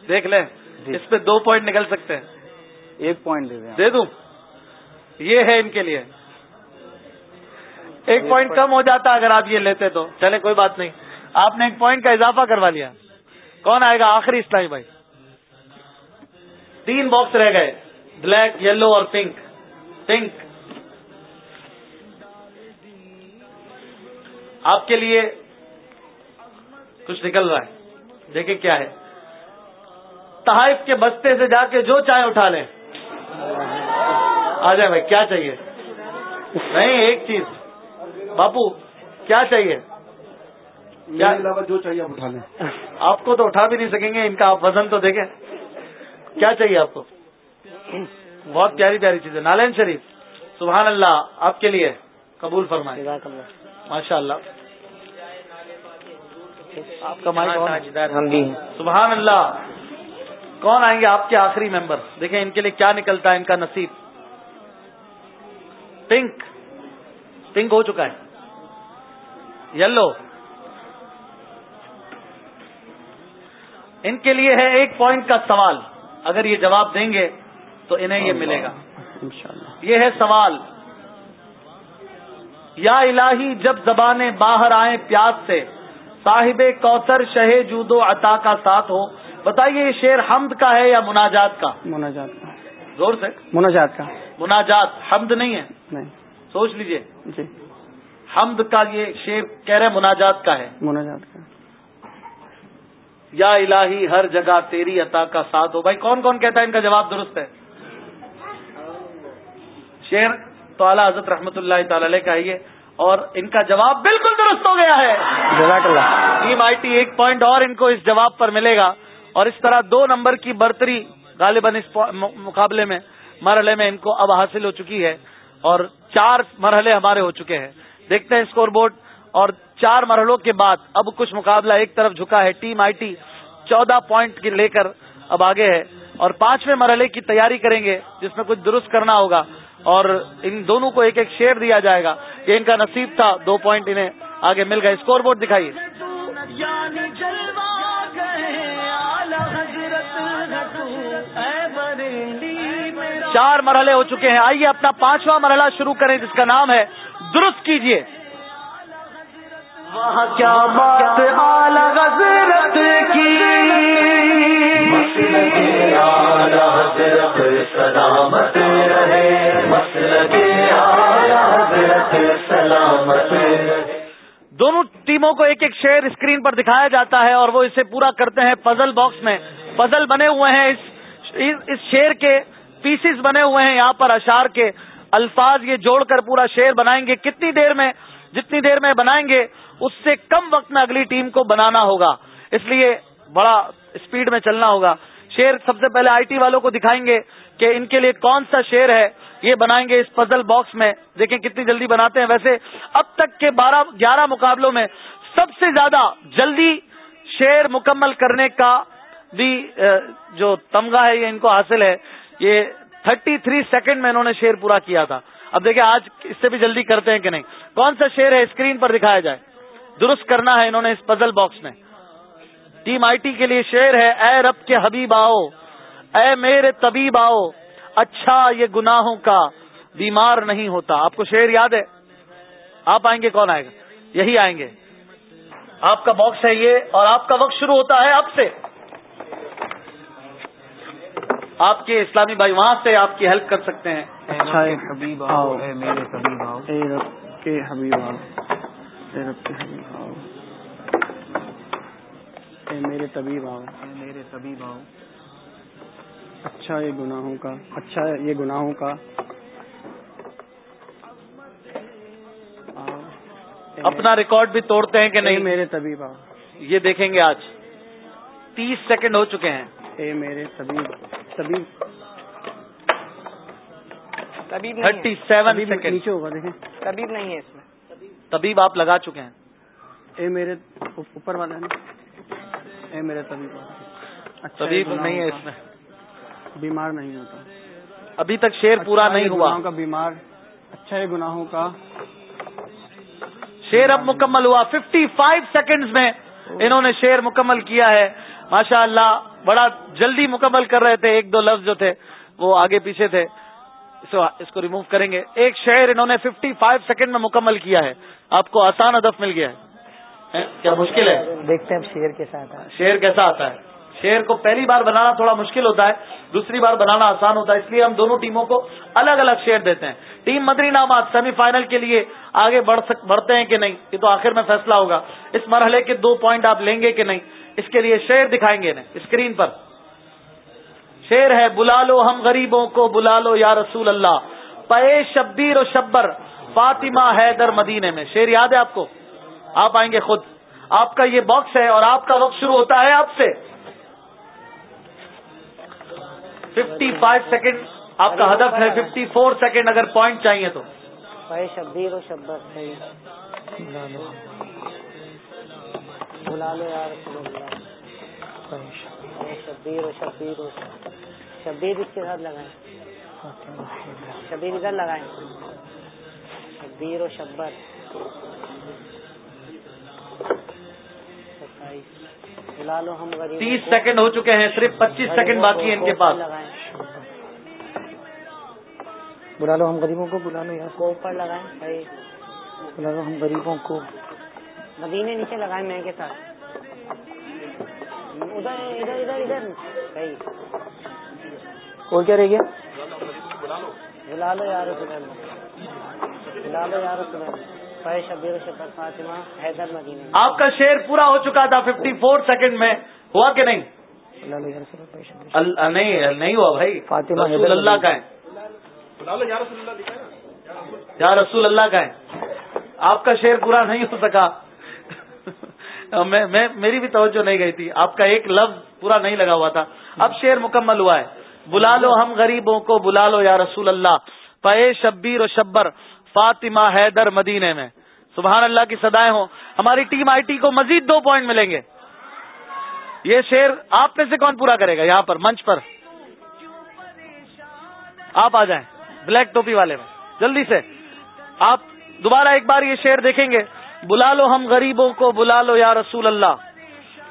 دیکھ لیں۔ جی۔ اس پہ دو پوائنٹ نکل سکتے ہیں۔ ایک پوائنٹ دے دیں دے دوں۔ یہ ہے ان کے لیے۔ ایک پوائنٹ کم ہو جاتا اگر آپ یہ لیتے تو۔ چلے کوئی بات نہیں۔ آپ نے ایک پوائنٹ کا اضافہ کروا لیا۔ کون آئے گا؟ آخری اسلامی بھائی۔ تین باکس رہ گئے۔ بلیک یلو اور پنک۔ پنک۔ آپ کے لیے کچھ نکل رہا ہے۔ دیکھیں کیا ہے۔ تحائف کے بستے سے جا کے جو چائے اٹھا لیں۔ آ جائے بھائی کیا چاہیے؟ نہیں ایک چیز۔ باپو کیا چاہیے؟ کیا؟ جو چاہیے آپ اٹھا لیں۔ آپ کو تو اٹھا بھی نہیں سکیں گے ان کا آپ وزن تو دیکھیں۔ کیا چاہیے آپ کو؟ بہت پیاری پیاری چیز ہے نالین شریف سبحان اللہ آپ کے لیے قبول فرمائے۔ ماشاء اللہ۔ آپ کا مائک بھی سبحان اللہ۔ کون آئیں گے آپ کے آخری ممبر؟ دیکھیں ان کے لیے کیا نکلتا ہے ان کا نصیب۔ پنک۔ پنک ہو چکا ہے۔ یلو۔ ان کے لیے ہے ایک پوائنٹ کا سوال۔ اگر یہ جواب دیں گے تو انہیں یہ ملے گا۔ یہ ہے سوال۔ یا الہی جب زبانیں باہر آئیں پیاس سے صاحب کوثر شہ جودو عطا کا ساتھ ہو بتائیے یہ شعر حمد کا ہے یا مناجات کا؟ مناجات کا۔ زور سے؟ مناجات کا۔ مناجات حمد نہیں ہے؟ نہیں۔ سوچ لیجیے۔ جی۔ حمد کا یہ شعر کہہ رہے مناجات کا ہے۔ مناجات کا۔ یا الہی ہر جگہ تیری عطا کا ساتھ ہو۔ بھائی کون کون کہتا ہے ان کا جواب درست ہے؟ شیر تو اعلیٰ حضرت رحمت اللہ تعالی علیہ کا ہے اور ان کا جواب بالکل درست ہو گیا ہے۔ جزاک اللہ۔ ٹیم آئی ٹی ایک پوائنٹ اور ان کو اس جواب پر ملے گا۔ اور اس طرح دو نمبر کی برتری غالباً اس مقابلے میں مرحلے میں ان کو اب حاصل ہو چکی ہے اور چار مرحلے ہمارے ہو چکے ہیں۔ دیکھتے ہیں اسکور بورڈ اور چار مرحلوں کے بعد اب کچھ مقابلہ ایک طرف جھکا ہے۔ ٹیم آئی ٹی چودہ پوائنٹ لے کر اب آگے ہے اور پانچویں مرحلے کی تیاری کریں گے جس میں کچھ درست کرنا ہوگا اور ان دونوں کو ایک ایک شیئر دیا جائے گا یہ ان کا نصیب تھا۔ دو پوائنٹ انہیں آگے مل گئے۔ اسکور بورڈ دکھائیے۔ یعنی چار مرحلے ہو چکے ہیں۔ آئیے اپنا پانچواں مرحلہ شروع کریں جس کا نام ہے درست کیجیے کیا بات حضرت کی؟ سلامت سلامت دونوں ٹیموں کو ایک ایک شعر اسکرین پر دکھایا جاتا ہے اور وہ اسے پورا کرتے ہیں پزل باکس میں. پزل بنے ہوئے ہیں اس اس شعر کے پیسز بنے ہوئے ہیں یہاں پر اشار کے. الفاظ یہ جوڑ کر پورا شعر بنائیں گے. کتنی دیر میں جتنی دیر میں بنائیں گے، اس سے کم وقت میں اگلی ٹیم کو بنانا ہوگا. اس لیے بڑا اسپیڈ میں چلنا ہوگا. شیر سب سے پہلے آئی ٹی والوں کو دکھائیں گے کہ ان کے لیے کون سا شیر ہے. یہ بنائیں گے اس پزل باکس میں۔ دیکھیں کتنی جلدی بناتے ہیں۔ ویسے اب تک کے بارہ، گیارہ مقابلوں میں سب سے زیادہ جلدی شیر مکمل کرنے کا بھی جو تمغہ ہے، یہ ان کو حاصل ہے۔ یہ تھرٹی تھری سیکنڈ میں انہوں نے شیر پورا کیا تھا۔ اب دیکھیں آج اس سے بھی جلدی کرتے ہیں کہ نہیں۔ کون سا شیر ہے؟ اسکرین پر دکھایا جائے۔ درست کرنا ہے انہوں نے اس پزل باکس میں۔ ٹیم آئی ٹی کے لیے شعر ہے۔ اے رب کے حبیب آؤ۔ اے میرے طبیب آؤ۔ اچھا یہ گناہوں کا بیمار نہیں ہوتا۔ آپ کو شعر یاد ہے؟ آپ آئیں گے؟ کون آئے گا؟ یہی آئیں گے۔ آپ کا باکس ہے یہ اور آپ کا وقت شروع ہوتا ہے اب سے۔ آپ کے اسلامی بھائی وہاں سے آپ کی ہیلپ کر سکتے ہیں۔ اچھا حبیب آؤ اے میرے طبیب آؤ۔ اے رب کے حبیب آؤ۔ اے رب کے حبیب آؤ۔ اے میرے طبیب آؤ۔ اے میرے طبیب آؤ۔ اچھا یہ گناہوں کا اچھا یہ گناہوں کا۔ اپنا ریکارڈ بھی توڑتے ہیں کہ نہیں؟ میرے طبیب یہ دیکھیں گے آج۔ تیس سیکنڈ ہو چکے ہیں۔ اے میرے طبیب طبیب۔ Thirty seven second. نیچے ہوگا دیکھیں۔ طبیب نہیں ہے اس میں۔ طبیب آپ لگا چکے ہیں۔ اے میرے اوپر والا اے میرے طبیب اچھا طبیب نہیں ہے اس میں۔ بیمار نہیں ہوتا۔ ابھی تک شیر پورا اچھا نہیں ہوا۔ کا بیمار۔ اچھا ہے گناہوں کا۔ شیر اب مکمل ہوا۔ ففٹی فائیو سیکنڈز میں انہوں نے شیر مکمل کیا ہے۔ ماشاء اللہ بڑا جلدی مکمل کر رہے تھے۔ ایک دو لفظ جو تھے وہ آگے پیچھے تھے۔ اس کو ریموو کریں گے۔ ایک شعر انہوں نے ففٹی فائیو سیکنڈ میں مکمل کیا ہے۔ آپ کو آسان ہدف مل گیا ہے۔ کیا مشکل ہے؟ دیکھتے ہیں شیر کیسا آتا ہے۔ شیر کیسا آتا ہے؟ شیر کو پہلی بار بنانا تھوڑا مشکل ہوتا ہے، دوسری بار بنانا آسان ہوتا ہے، اس لیے ہم دونوں ٹیموں کو الگ الگ شیر دیتے ہیں۔ ٹیم مدری نامات سیمی فائنل کے لیے آگے بڑھ سک، بڑھتے ہیں کہ نہیں؟ یہ تو آخر میں فیصلہ ہوگا۔ اس مرحلے کے دو پوائنٹ آپ لیں گے کہ نہیں؟ اس کے لیے شیر دکھائیں گے اسکرین پر۔ شیر ہے بلا لو ہم غریبوں کو بلا لو یا رسول اللہ۔ پے شبیر و شبر، فاطمہ حیدر مدینے میں۔ شیر یاد ہے آپ کو؟ آپ آئیں گے خود۔ آپ کا یہ باکس ہے اور آپ کا وقت شروع ہوتا ہے آپ سے۔ ففٹی فائیو سیکنڈ آپ کا ہدف ہے ففٹی فور سیکنڈ اگر پوائنٹ چاہیے تو شبیر و بلا لو یار شبیر و شبیر و شبیر اس کے ساتھ لگائیں شبیر ادھر لگائیں شبیر و لو ہم تیس سیکنڈ ہو چکے ہیں صرف پچیس سیکنڈ باقی ہے ان کے پاس۔ بلا لو ہم غریبوں کو بلا لو یار اوپر لگائیں بلا لو ہم غریبوں کو۔ مدینے نیچے لگائیں میں کے ساتھ۔ ادھر ادھر ادھر ادھر۔ صحیح اور کیا رہ گیا؟ بلا لو یار بلا لو یار فاطمہ حیدر مدینہ۔ آپ کا شیر پورا ہو چکا تھا ففٹی فور سیکنڈ میں۔ ہوا کہ نہیں؟ نہیں نہیں ہوا بھائی۔ فاطمہ رسول اللہ کا ہے۔ یا رسول اللہ کا ہے۔ آپ کا شیر پورا نہیں ہو سکا۔ میں میری بھی توجہ نہیں گئی تھی۔ آپ کا ایک لفظ پورا نہیں لگا ہوا تھا۔ اب شیر مکمل ہوا ہے۔ بلا لو ہم غریبوں کو بلا لو یا رسول اللہ۔ پے شبیر و شبر۔ فاطمہ حیدر مدینے میں۔ سبحان اللہ کی سدائے ہوں۔ ہماری ٹیم آئی ٹی کو مزید دو پوائنٹ ملیں گے۔ یہ شیر آپ میں سے کون پورا کرے گا؟ یہاں پر، منچ پر۔ آپ آ جائیں، بلیک ٹوپی والے میں۔ جلدی سے۔ آپ دوبارہ ایک بار یہ شیر دیکھیں گے۔ بلا لو ہم غریبوں کو، بلا لو یا رسول اللہ۔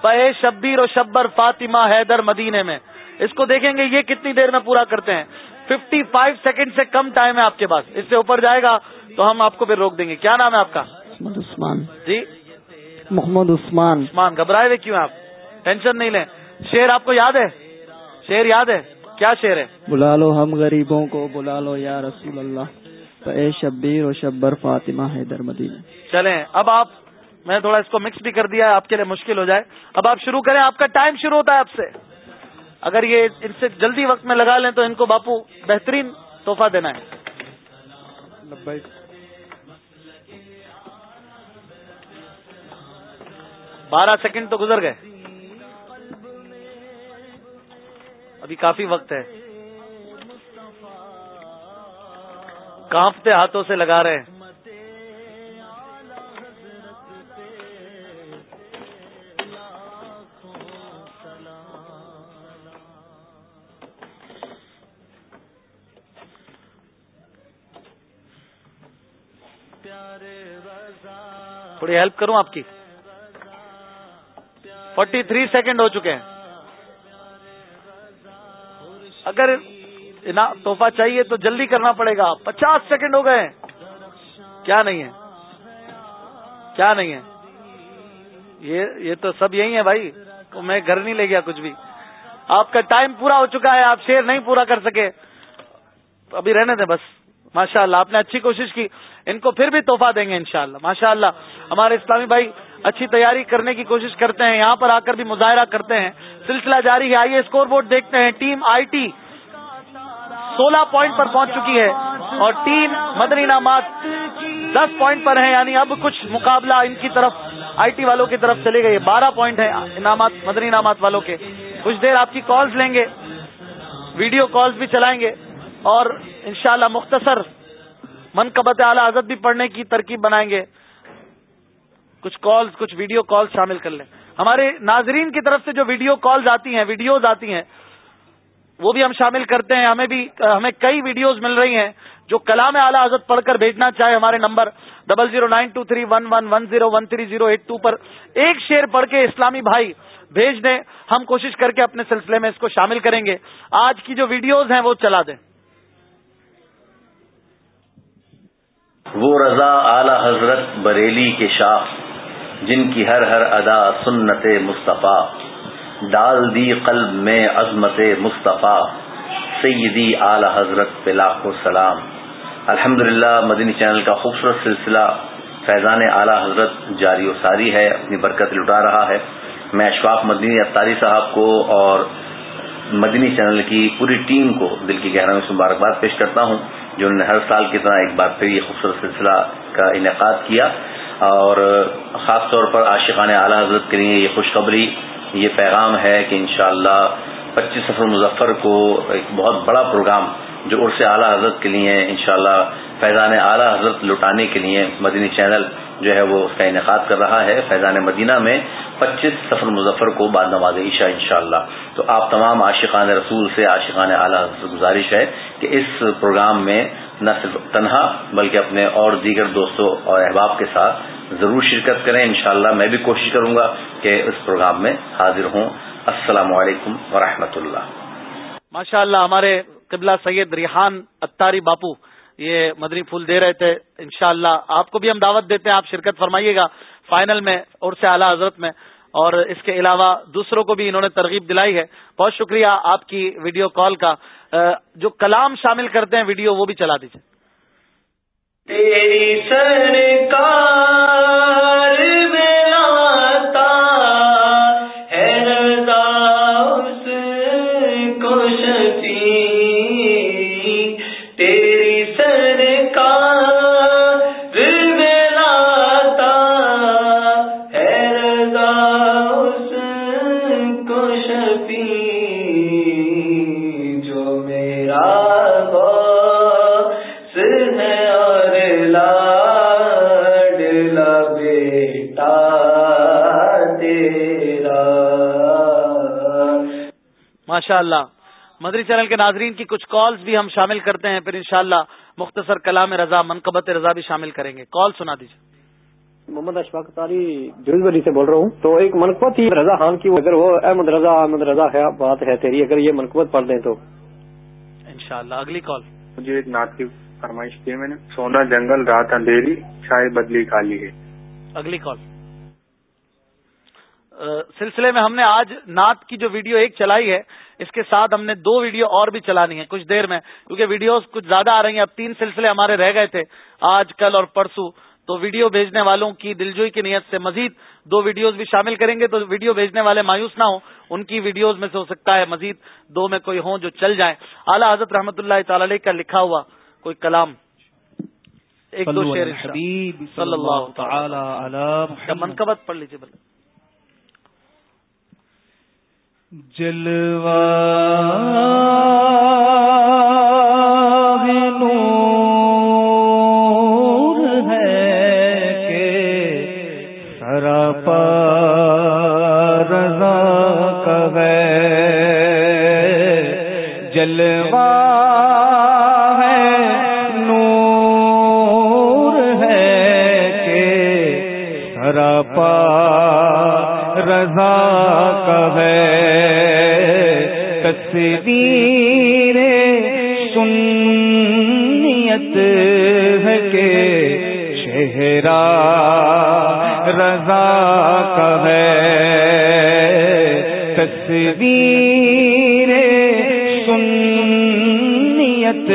پے شبیر و شبر فاطمہ حیدر مدینے میں۔ اس کو دیکھیں گے، یہ کتنی دیر میں پورا کرتے ہیں۔ ففٹی فائیو سیکنڈ سے کم ٹائم ہے آپ کے پاس۔ اس سے اوپر جائے گا تو ہم آپ کو پھر روک دیں گے۔ کیا نام ہے آپ کا؟ محمد عثمان۔ جی؟ محمد عثمان۔ عثمان گھبرائے ہوئے کیوں آپ؟ ٹینشن نہیں لیں۔ شیر آپ کو یاد ہے؟ شیر یاد ہے؟ کیا شیر ہے؟ بلا لو ہم غریبوں کو بلا لو یا رسول اللہ۔ اے شبیر و شبر فاطمہ حیدر مدینہ۔ چلیں اب آپ میں تھوڑا اس کو مکس بھی کر دیا آپ کے لیے مشکل ہو جائے۔ اب آپ شروع کریں آپ کا ٹائم شروع ہوتا ہے آپ سے۔ اگر یہ ان سے جلدی وقت میں لگا لیں تو ان کو باپو بہترین تحفہ دینا ہے۔ بارہ سیکنڈ تو گزر گئے۔ ابھی کافی وقت ہے۔ کانپتے ہاتھوں سے لگا رہے ہیں۔ تھوڑی ہیلپ کروں آپ کی۔ فورٹی تھری سیکنڈ ہو چکے ہیں۔ اگر تحفہ چاہیے تو جلدی کرنا پڑے گا۔ پچاس سیکنڈ ہو گئے کیا نہیں ہے۔ کیا نہیں ہے۔ یہ یہ تو سب یہی ہے بھائی۔ تو میں گھر نہیں لے گیا کچھ بھی۔ آپ کا ٹائم پورا ہو چکا ہے۔ آپ شیئر نہیں پورا کر سکے۔ ابھی رہنے دیں بس۔ ماشاء اللہ آپ نے اچھی کوشش کی۔ ان کو پھر بھی تحفہ دیں گے انشاءاللہ۔ ماشاءاللہ ہمارے اسلامی بھائی اچھی تیاری کرنے کی کوشش کرتے ہیں، یہاں پر آ کر بھی مظاہرہ کرتے ہیں۔ سلسلہ جاری ہے۔ آئیے اسکور بورڈ دیکھتے ہیں۔ ٹیم آئی ٹی سولہ پوائنٹ پر پہنچ چکی ہے اور ٹیم مدنی انعامات دس پوائنٹ پر ہیں۔ یعنی اب کچھ مقابلہ ان کی طرف آئی ٹی والوں کی طرف چلے گئے۔ بارہ پوائنٹ ہیں انعامات، مدنی انعامات والوں کے۔ کچھ دیر آپ کی کالز لیں گے۔ ویڈیو کالز بھی چلائیں گے۔ اور انشاءاللہ مختصر منقبت اعلی حضرت بھی پڑھنے کی ترکیب بنائیں گے۔ کچھ کالز کچھ ویڈیو کالز شامل کر لیں۔ ہمارے ناظرین کی طرف سے جو ویڈیو کالز آتی ہیں ویڈیوز آتی ہیں، وہ بھی ہم شامل کرتے ہیں۔ ہمیں بھی، ہمیں کئی ویڈیوز مل رہی ہیں جو کلام اعلی حضرت پڑھ کر بھیجنا چاہے۔ ہمارے number double zero nine two three one one one zero one three zero eight two پر ایک شیر پڑھ کے اسلامی بھائی بھیج دیں۔ ہم کوشش کر کے اپنے سلسلے میں اس کو شامل کریں گے۔ آج کی جو ویڈیوز ہیں، وہ چلا دیں۔ وہ رضا اعلی حضرت بریلی کے شاہ جن کی ہر ہر ادا سنت مصطفیٰ۔ ڈال دی قلب میں عظمت مصطفیٰ۔ سیدی اعلی حضرت پہ لاکھوں سلام۔ الحمد مدنی چینل کا خوبصورت سلسلہ فیضان اعلی حضرت جاری و ساری ہے، اپنی برکت لٹا رہا ہے۔ میں اشفاق مدنی افتاری صاحب کو اور مدنی چینل کی پوری ٹیم کو دل کی گہرائی سے مبارکباد پیش کرتا ہوں، جو انہوں نے ہر سال کی طرح ایک بار پھر یہ خوبصورت سلسلہ کا انعقاد کیا۔ اور خاص طور پر عاشقان اعلیٰ حضرت کے لیے یہ خوشخبری، یہ پیغام ہے کہ انشاءاللہ پچیس سفر مظفر کو ایک بہت بڑا پروگرام جو عرص اعلیٰ حضرت کے لیے انشاءاللہ فیضان اعلیٰ حضرت لٹانے کے لیے مدنی چینل جو ہے وہ اس کا انعقاد کر رہا ہے فیضان مدینہ میں پچیس سفر مظفر کو بعد نواز عشاء انشاءاللہ۔ تو آپ تمام عاشقان رسول سے عاشقان اعلیٰ حضرت گزارش ہے کہ اس پروگرام میں نہ صرف تنہا بلکہ اپنے اور دیگر دوستوں اور احباب کے ساتھ ضرور شرکت کریں۔ انشاءاللہ میں بھی کوشش کروں گا کہ اس پروگرام میں حاضر ہوں۔ السلام علیکم ورحمۃ اللہ ماشاء اللہ ہمارے قبلہ سید ریحان اتاری باپو یہ مدنی پھول دے رہے تھے۔ انشاءاللہ اللہ آپ کو بھی ہم دعوت دیتے ہیں، آپ شرکت فرمائیے گا۔ فائنل میں اور سے اعلیٰ حضرت میں اور اس کے علاوہ دوسروں کو بھی انہوں نے ترغیب دلائی ہے۔ بہت شکریہ آپ کی ویڈیو کال کا۔ جو کلام شامل کرتے ہیں ویڈیو وہ بھی چلا دیجیے ماشاء اللہ مدری چینل کے ناظرین کی کچھ کالز بھی ہم شامل کرتے ہیں پھر انشاءاللہ مختصر کلام رضا منقبت رضا بھی شامل کریں گے۔ کال سنا دیجیے محمد اشفاق تاری بلی سے بول رہا ہوں۔ تو ایک منقبت تھی رضا خان کی اگر وہ احمد رضا احمد رضا ہے بات ہے تیری اگر یہ منقبت پڑھ دیں تو۔ انشاءاللہ اگلی کال مجھے ایک نعت کی فرمائش کی میں نے۔ سونا جنگل رات اندھیری شاید بدلی کالی ہے۔ اگلی کال سلسلے میں ہم نے آج نعت کی جو ویڈیو ایک چلائی ہے اس کے ساتھ ہم نے دو ویڈیو اور بھی چلانی ہے کچھ دیر میں کیونکہ ویڈیوز کچھ زیادہ آ رہی ہیں اب تین سلسلے ہمارے رہ گئے تھے آج کل اور پرسوں۔ تو ویڈیو بھیجنے والوں کی دلجوئی کی نیت سے مزید دو ویڈیوز بھی شامل کریں گے تو ویڈیو بھیجنے والے مایوس نہ ہوں ان کی ویڈیوز میں سے ہو سکتا ہے مزید دو میں کوئی ہوں جو چل جائیں۔ اعلیٰ حضرت رحمۃ اللہ تعالی کا لکھا ہوا کوئی کلام ایک دو شیر صلی اللہ تعالی منقبت پڑھ لیجیے جلوہ ہے کہ سراپا رضا تصویر سنیت ہے کہ چہرہ رضا کا ہے۔ تصویر سنیت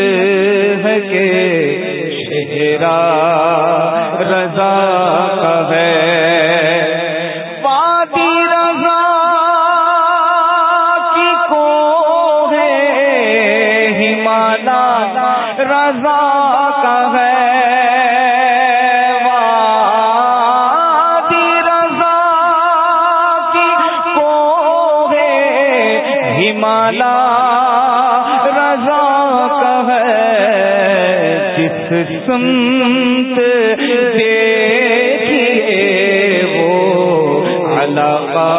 ہے کہ چہرہ سمت دیکھیے وہ علاقہ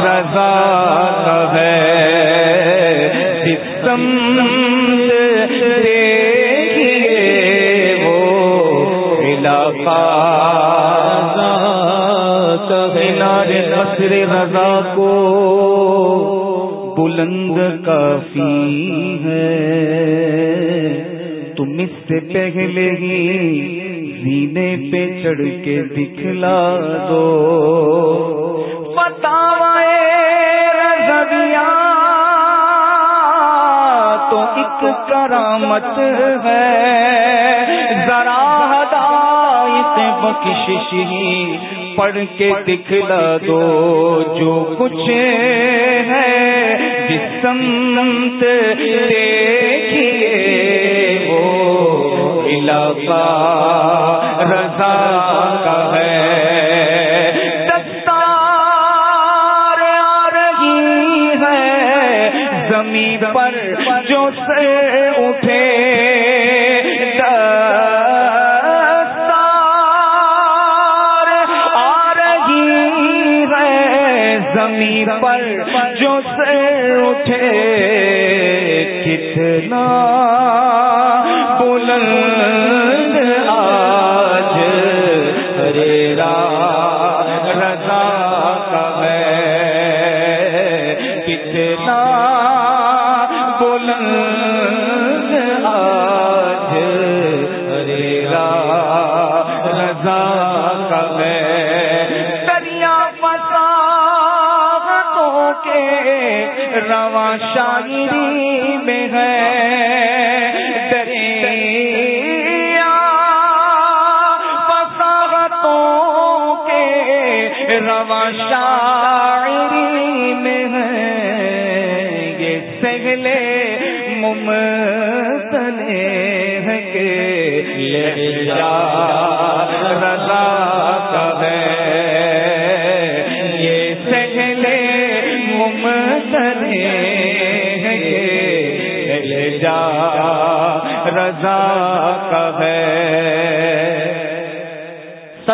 رضا ہے۔ سمت دیکھیے وہ علاقہ کنارے رضا کو بلند کافی ہے۔ تم اس سے پہلے ہی زینے پہ چڑھ کے دکھلا دو۔ رضویہ تو ایک کرامت ہے۔ ذرا ہدایت بخشش ہی پڑھ کے دکھلا دو۔ جو کچھ ہے جسم دیکھیے۔ علاقہ رضا کا ہے۔ دستار آ رہی ہے۔ زمین پر جو سے اٹھے۔ دستار آ رہی ہے۔ زمین پر جو سے اٹھے۔ کتنا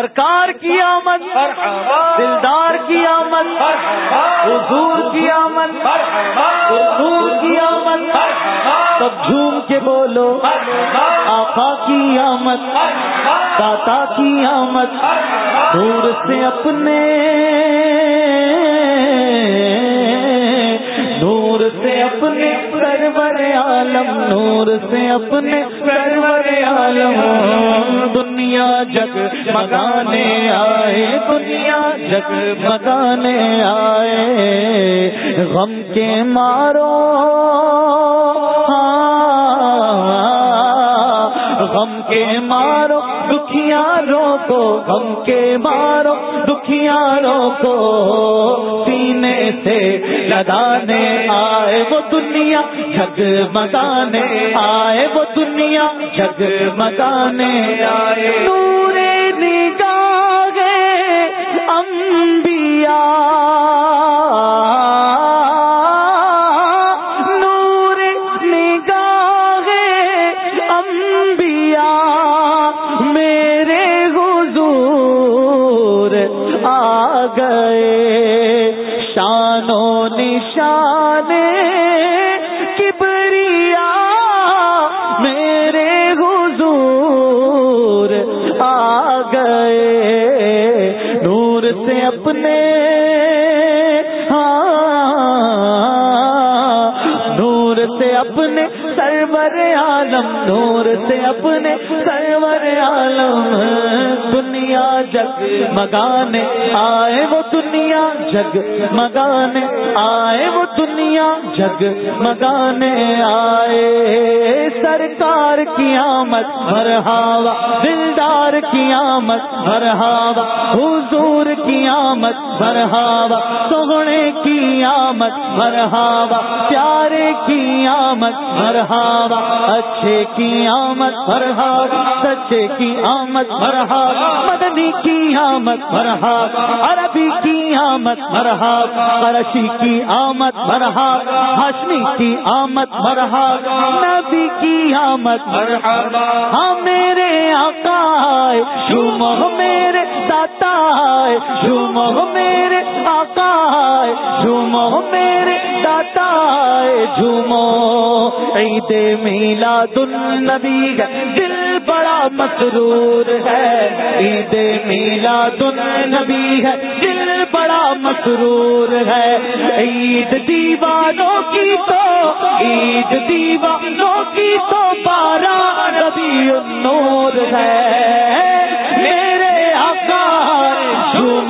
سرکار کی آمد دلدار کی آمد حضور کی آمد حضور کی آمد سب جھوم کے بولو آقا کی آمد داتا کی آمد دور سے اپنے نور سے اپنے سرور عالم نور سے اپنے سرور عالم دنیا جگ مگانے آئے، دنیا جگ مگانے آئے۔ غم کے مارو۔ ہاں، غم کے مارو۔ دکھیاروں کو غم کے مارو۔ دکھیاروں کو سینے سے لگانے آئے۔ وہ دنیا جگ مگانے آئے۔ وہ دنیا جگمگانے آئے۔ نور نگاہ انبیاء عالم نور سے اپنے سرور عالم دنیا جگ مگانے آئے وہ دنیا جگ مگانے آئے وہ دنیا جگ مگانے آئے سرکار کی آمد مرحبا دلدار کی آمد مرحبا حضور کی آمد مرحبا سونے کی آمد مرحبا پیارے کی آمد مرحبا اچھے کی آمد مرحبا سچے کی آمد مرحبا مدنی کی آمد مرحبا عربی کی آمد مرحبا قرشی کی آمد مرحبا ہاشمی کی آمد مرحبا نبی کی آمد مرحبا ہاں میرے آقا آئے شومو میرے آئے شومو میرے آقا آئے شومو میرے داتا آئے جھومو عید میلاد النبی ہے دل بڑا مسرور ہے۔ عید میلاد النبی ہے دل بڑا مسرور ہے۔ عید دیوانوں کی تو، عید دیوانوں کی تو بارہ ربی النور ہے۔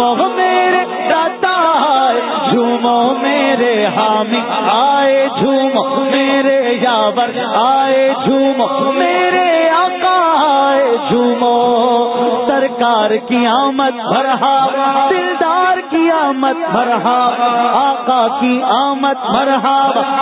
جھومو میرے داتا جھومو میرے میرے حامی آئے جھومو میرے یاور آئے جھومو میرے آقا آئے جھومو سرکار کی آمد بھرہا دلدار کی آمد بھرہا آقا کی آمد بھرہا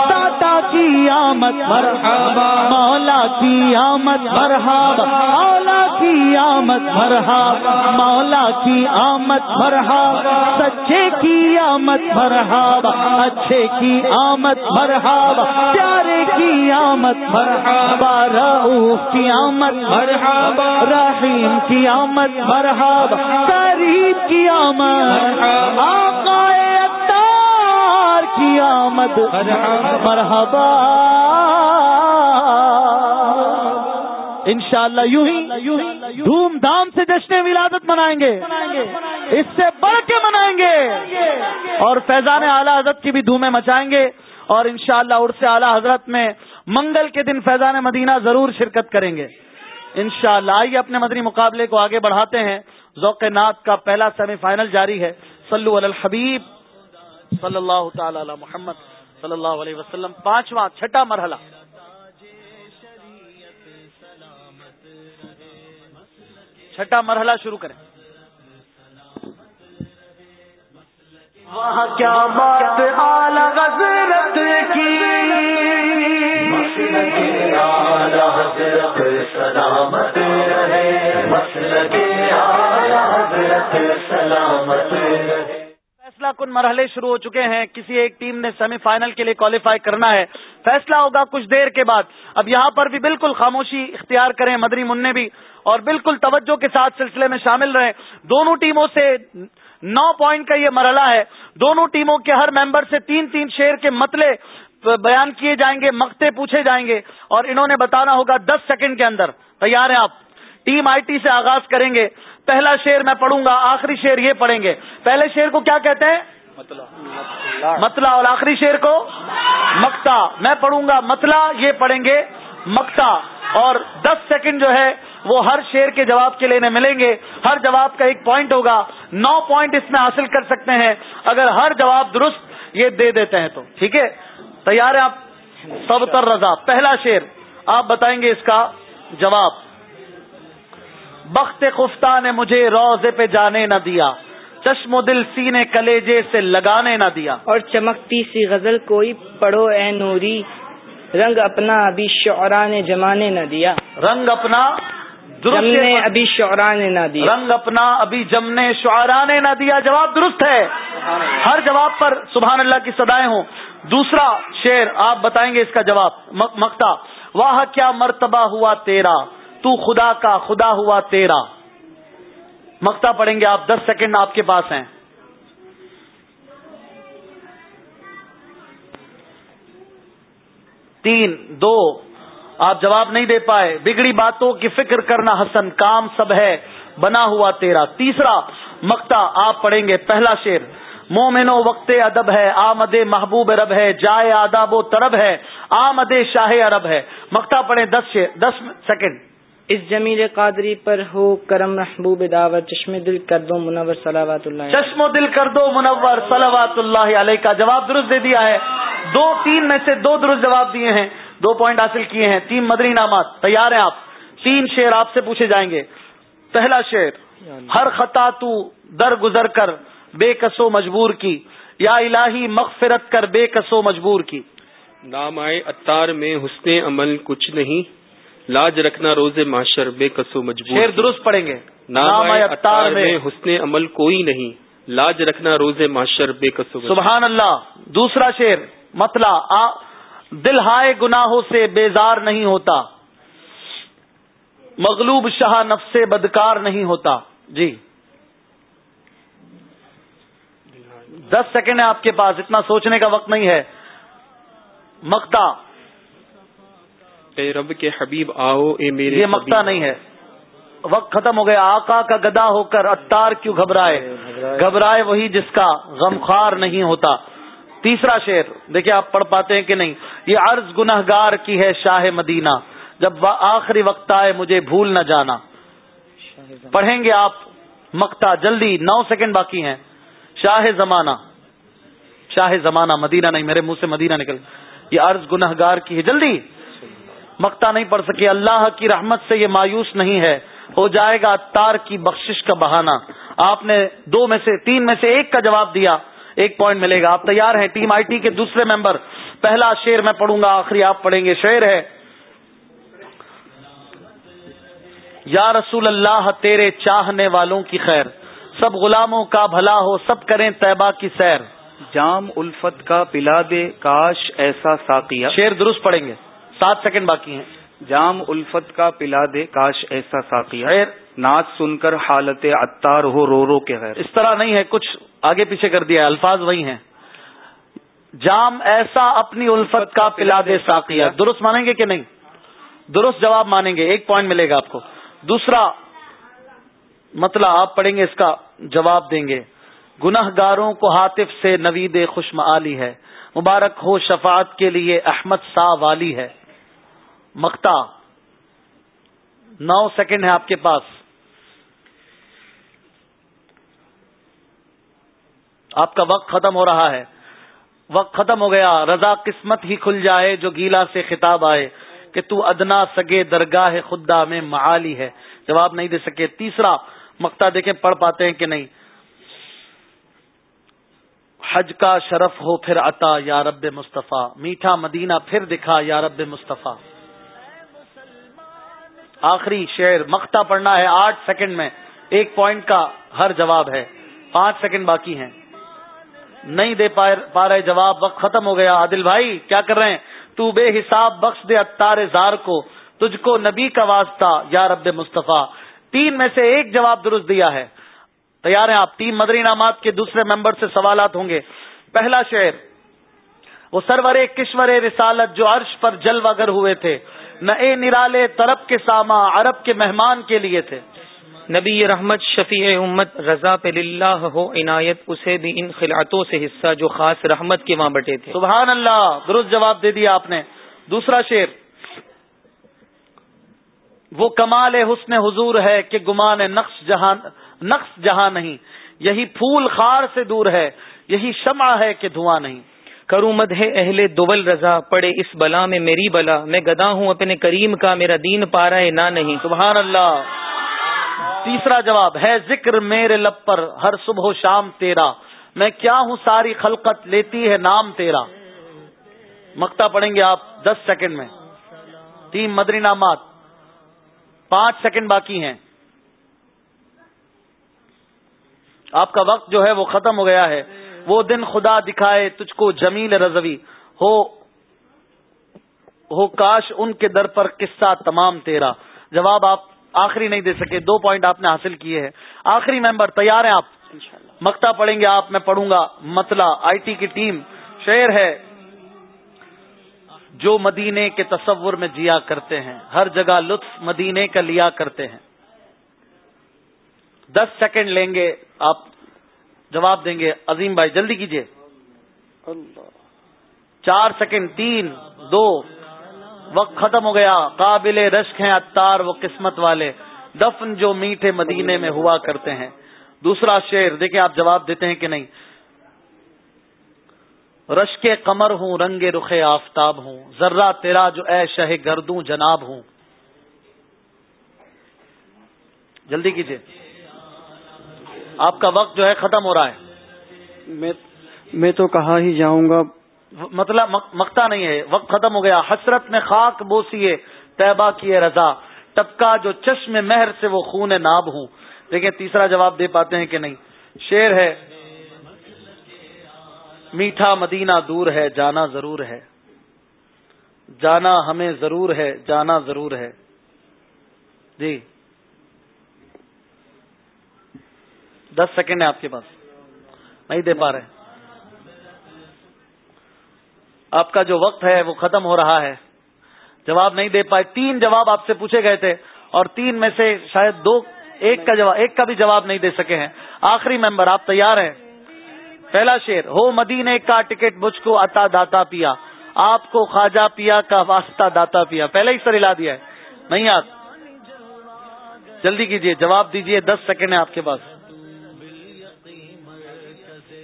دادا کی آمد مرحبا مولا کی آمد مرحبا مولا کی آمد مرحبا مولا کی آمد مرحبا سچے کی آمد مرحبا اچھے کی آمد مرحبا پیارے کی آمد مرحبا رعوف کی آمد مرحبا رحیم کی آمد مرحبا قریب کی آمد آقا اتار کی آمد مرحبا۔ انشاءاللہ یوں ہی دھوم دھام سے جشن ولادت منائیں گے۔ اس سے بڑھ کے منائیں گے۔ اور فیضان اعلی حضرت کی بھی دھومیں مچائیں گے۔ اور انشاءاللہ شاء اللہ اعلی حضرت میں منگل کے دن فیضان مدینہ ضرور شرکت کریں گے۔ انشاءاللہ، آئیے اپنے مدنی مقابلے کو آگے بڑھاتے ہیں۔ ذوق نات کا پہلا سیمی فائنل جاری ہے۔ صلو علی الحبیب۔ صلی اللہ تعالی علی محمد صلی اللہ علیہ وسلم۔ پانچواں، چھٹا مرحلہ۔ چھٹا مرحلہ شروع کریں۔ وہاں کیا بات حضرت کی؟ سلامت سلامت فیصلہ کن مرحلے شروع ہو چکے ہیں۔ کسی ایک ٹیم نے سیمی فائنل کے لیے کوالیفائی کرنا ہے۔ فیصلہ ہوگا کچھ دیر کے بعد۔ اب یہاں پر بھی بالکل خاموشی اختیار کریں مدری منع بھی۔ اور بالکل توجہ کے ساتھ سلسلے میں شامل رہیں۔ دونوں ٹیموں سے نو پوائنٹ کا یہ مرحلہ ہے۔ دونوں ٹیموں کے ہر ممبر سے تین تین شیر کے متلے بیان کیے جائیں گے مکتے پوچھے جائیں گے اور انہوں نے بتانا ہوگا دس سیکنڈ کے اندر۔ تیار ہیں آپ؟ ٹیم آئی ٹی سے آغاز کریں گے۔ پہلا شیر میں پڑھوں گا، آخری شیر یہ پڑھیں گے۔ پہلے شیر کو کیا کہتے ہیں؟ متلا اور آخری شیر کو؟ مکتا میں پڑھوں گا متلا یہ پڑھیں گے مکتا اور دس سیکنڈ جو ہے وہ ہر شیر کے جواب کے لینے ملیں گے۔ ہر جواب کا ایک پوائنٹ ہوگا۔ نو پوائنٹ اس میں حاصل کر سکتے ہیں۔ اگر ہر جواب درست یہ دے دیتے ہیں تو۔ ٹھیک ہے؟ تیار ہے آپ؟ سب تر رضا پہلا شیر آپ بتائیں گے اس کا جواب۔ بخت خفتہ نے مجھے روزے پہ جانے نہ دیا۔ چشم و دل سینے کلیجے سے لگانے نہ دیا۔ اور چمکتی سی غزل کوئی پڑھو اے نوری۔ رنگ اپنا ابھی شعرا نے جمانے نہ دیا۔ رنگ اپنا جمنے ابھی شعرا نے نہ دیا۔ رنگ اپنا ابھی جمنے شعرا نے نہ دیا۔ جواب درست ہے۔ ہر جواب پر سبحان اللہ کی سدائے ہوں۔ دوسرا شعر آپ بتائیں گے اس کا جواب۔ مکتا واہ کیا مرتبہ ہوا تیرا؟ تو خدا کا خدا ہوا تیرا۔ مکتا پڑھیں گے آپ۔ دس سیکنڈ آپ کے پاس ہیں۔ تین دو آپ جواب نہیں دے پائے۔ بگڑی باتوں کی فکر کرنا حسن کام سب ہے بنا ہوا تیرا۔ تیسرا مکتا آپ پڑھیں گے پہلا شیر مومنو وقت ادب ہے آمد محبوب رب ہے جائے آداب و طرب ہے آمد شاہ عرب ہے۔ مکتا پڑھیں دس شیر دس سیکنڈ۔ اس جمیل قادری پر ہو کرم محبوب دعوت چشم دل کر دو منور صلاوات اللہ چشم و دل کر دو منور صلاوات اللہ علیہ کا جواب درست دے دیا ہے۔ دو تین میں سے دو درست جواب دیے ہیں۔ دو پوائنٹ حاصل کیے ہیں تین مدری نامات تیار ہیں آپ۔ تین شیر آپ سے پوچھے جائیں گے۔ پہلا شیر ہر خطا تو در گزر کر بے کسو مجبور کی یا الہی مغفرت کر بے کسو مجبور کی۔ نام آئے اتار میں حسن عمل کچھ نہیں لاج رکھنا روز معاشر بے کسو مجبور شیر درست پڑیں گے۔ نام اتار میں حسن عمل کوئی نہیں لاج رکھنا روز معاشر بے کسو سبحان اللہ۔ دوسرا شیر مطلع دل ہائے گناہوں سے بیزار نہیں ہوتا۔ مغلوب شاہ نفس بدکار نہیں ہوتا۔ جی۔ دس سیکنڈ ہے آپ کے پاس اتنا سوچنے کا وقت نہیں ہے۔ مکتا اے رب کے حبیب آؤ اے میرے یہ مکتا نہیں ہے۔ وقت ختم ہو گیا۔ آقا کا گدا ہو کر اتار کیوں گھبرائے؟ گھبرائے۔ وہی جس کا غمخار نہیں ہوتا۔ تیسرا شعر دیکھیں آپ پڑھ پاتے ہیں کہ نہیں؟ یہ عرض گناہ گار کی ہے شاہ مدینہ، جب آخری وقت آئے مجھے بھول نہ جانا۔ پڑھیں گے آپ مکتا جلدی، نو سیکنڈ باقی ہیں۔ شاہ زمانہ شاہ زمانہ، مدینہ نہیں، میرے منہ سے مدینہ نکل۔ یہ عرض گناہ گار کی ہے۔ جلدی۔ مکتا نہیں پڑ سکے۔ اللہ کی رحمت سے یہ مایوس نہیں ہے۔ ہو جائے گا تار کی بخشش کا بہانہ۔ آپ نے دو میں سے، تین میں سے ایک کا جواب دیا۔ ایک پوائنٹ ملے گا۔ آپ تیار ہیں؟ ٹیم آئی ٹی کے دوسرے ممبر پہلا شیر میں پڑھوں گا آخری آپ پڑھیں گے۔ شیر ہے۔ یا رسول اللہ تیرے چاہنے والوں کی خیر۔ سب غلاموں کا بھلا ہو سب کریں طیبہ کی سیر۔ جام الفت کا پلا دے کاش ایسا ساقیہ۔ شیر درست پڑیں گے۔ سات سیکنڈ باقی ہیں۔ جام الفت کا پلا دے کاش ایسا ساقیہ۔ نعت سن کر حالت اتار ہو رو رو کے غیر۔ اس طرح نہیں ہے کچھ آگے پیچھے کر دیا ہے، الفاظ وہی ہیں۔ جام ایسا اپنی الفت کا پلا دے ساقیہ۔ درست مانیں گے کہ نہیں؟ درست جواب مانیں گے، ایک پوائنٹ ملے گا آپ کو۔ دوسرا مطلب آپ پڑھیں گے، اس کا جواب دیں گے۔ گناہ گاروں کو حاطف سے نوید خوشم علی ہے۔ مبارک ہو شفاعت کے لیے احمد سا والی ہے۔ مکتا نو سیکنڈ ہے آپ کے پاس۔ آپ کا وقت ختم ہو رہا ہے۔ وقت ختم ہو گیا۔ رضا قسمت ہی کھل جائے جو گیلا سے خطاب آئے کہ تو ادنا سگے درگاہ خدا میں معالی ہے۔ جواب نہیں دے سکے۔ تیسرا مکتا دیکھیں، پڑھ پاتے ہیں کہ نہیں۔ حج کا شرف ہو پھر عطا یا رب مصطفیٰ۔ میٹھا مدینہ پھر دکھا یا رب مصطفیٰ۔ آخری شعر مکتا پڑھنا ہے۔ آٹھ سیکنڈ میں ایک پوائنٹ کا ہر جواب ہے۔ پانچ سیکنڈ باقی ہیں۔ نہیں دے پا رہے جواب، وقت ختم ہو گیا۔ عادل بھائی، کیا کر رہے ہیں؟ تو بے حساب بخش دے اتار زار کو۔ تجھ کو نبی کا واسطہ، یا رب مصطفیٰ۔ تین میں سے ایک جواب درست دیا ہے۔ تیار ہیں آپ؟ تین مدری نامات کے دوسرے ممبر سے سوالات ہوں گے۔ پہلا شعر۔ وہ سرور کشور رسالت جو عرش پر جل وگر ہوئے تھے۔ نہ اے نرالے طرف کے ساما عرب کے مہمان کے لیے تھے۔ نبی رحمت شفیع امت رضا پہ اللہ ہو عنایت اسے بھی ان خلعتوں سے حصہ جو خاص رحمت کے وہاں بٹے تھے۔ سبحان اللہ درست جواب دے دیا آپ نے۔ دوسرا شعر۔ وہ کمال حسن حضور ہے کہ گمان نقش جہاں نقص جہاں نہیں یہی پھول خار سے دور ہے یہی شمع ہے کہ دھواں نہیں۔ کروں مد ہے اہل دول رضا پڑے اس بلا میں میری بلا میں گدا ہوں اپنے کریم کا میرا دین پا رہا ہے نہ نہیں۔ سبحان اللہ۔ تیسرا جواب ہے، ذکر میرے لب پر، ہر صبح و شام تیرا۔ میں کیا ہوں ساری خلقت، لیتی ہے نام تیرا۔ مکتا پڑھیں گے آپ دس سیکنڈ میں۔ تین مدری نامات۔ پانچ سیکنڈ باقی ہیں۔ آپ کا وقت جو ہے وہ ختم ہو گیا ہے۔ وہ دن خدا دکھائے تجھ کو جمیل رضوی۔ ہو ہو کاش ان کے در پر قصہ تمام تیرا۔ جواب آپ آخری نہیں دے سکے دو پوائنٹ آپ نے حاصل کیے ہیں۔ آخری ممبر تیار ہیں آپ۔ مکتا پڑھیں گے آپ میں پڑھوں گا۔ مطلع آئی ٹی کی ٹیم شعر ہے۔ جو مدینے کے تصور میں جیا کرتے ہیں ہر جگہ لطف مدینے کا لیا کرتے ہیں۔ دس سیکنڈ لیں گے آپ جواب دیں گے۔ عظیم بھائی جلدی کیجیے چار سیکنڈ تین دو۔ وقت ختم ہو گیا۔ قابل رشک ہیں اتار وہ قسمت والے۔ دفن جو میٹھے مدینے میں ہوا کرتے ہیں۔ دوسرا شعر، دیکھیں آپ جواب دیتے ہیں کہ نہیں۔ رشک قمر ہوں، رنگ رخ آفتاب ہوں۔ ذرہ تیرا جو اے شہ گردوں جناب ہوں۔ جلدی کیجیے آپ کا وقت جو ہے ختم ہو رہا ہے۔ میں تو کہا ہی جاؤں گا۔ مطلب مکتا نہیں ہے۔ وقت ختم ہو گیا۔ حسرت میں خاک بوسیے، طیبہ کیے رضا۔ ٹپکا جو چشم مہر سے وہ خون ناب ہوں۔ دیکھیں تیسرا جواب دے پاتے ہیں کہ نہیں۔ شیر ہے، میٹھا مدینہ دور ہے، جانا ضرور ہے۔ جانا ہمیں ضرور ہے، جانا ضرور ہے۔ جی۔ دس سیکنڈ ہے آپ کے پاس۔ نہیں دے پا رہے۔ آپ کا جو وقت ہے وہ ختم ہو رہا ہے۔ جواب نہیں دے پائے۔ تین جواب آپ سے پوچھے گئے تھے اور تین میں سے شاید دو، ایک کا جواب، ایک کا بھی جواب نہیں دے سکے ہیں۔ آخری ممبر، آپ تیار ہیں؟ پہلا شیر ہو مدینے کا ٹکٹ مجھ کو عطا داتا پیا۔ آپ کو خواجہ پیا کا واسطہ داتا پیا۔ پہلے ہی سر ہلا دیا ہے۔ نہیں آپ جلدی کیجیے جواب دیجیے دس سیکنڈ ہے آپ کے پاس۔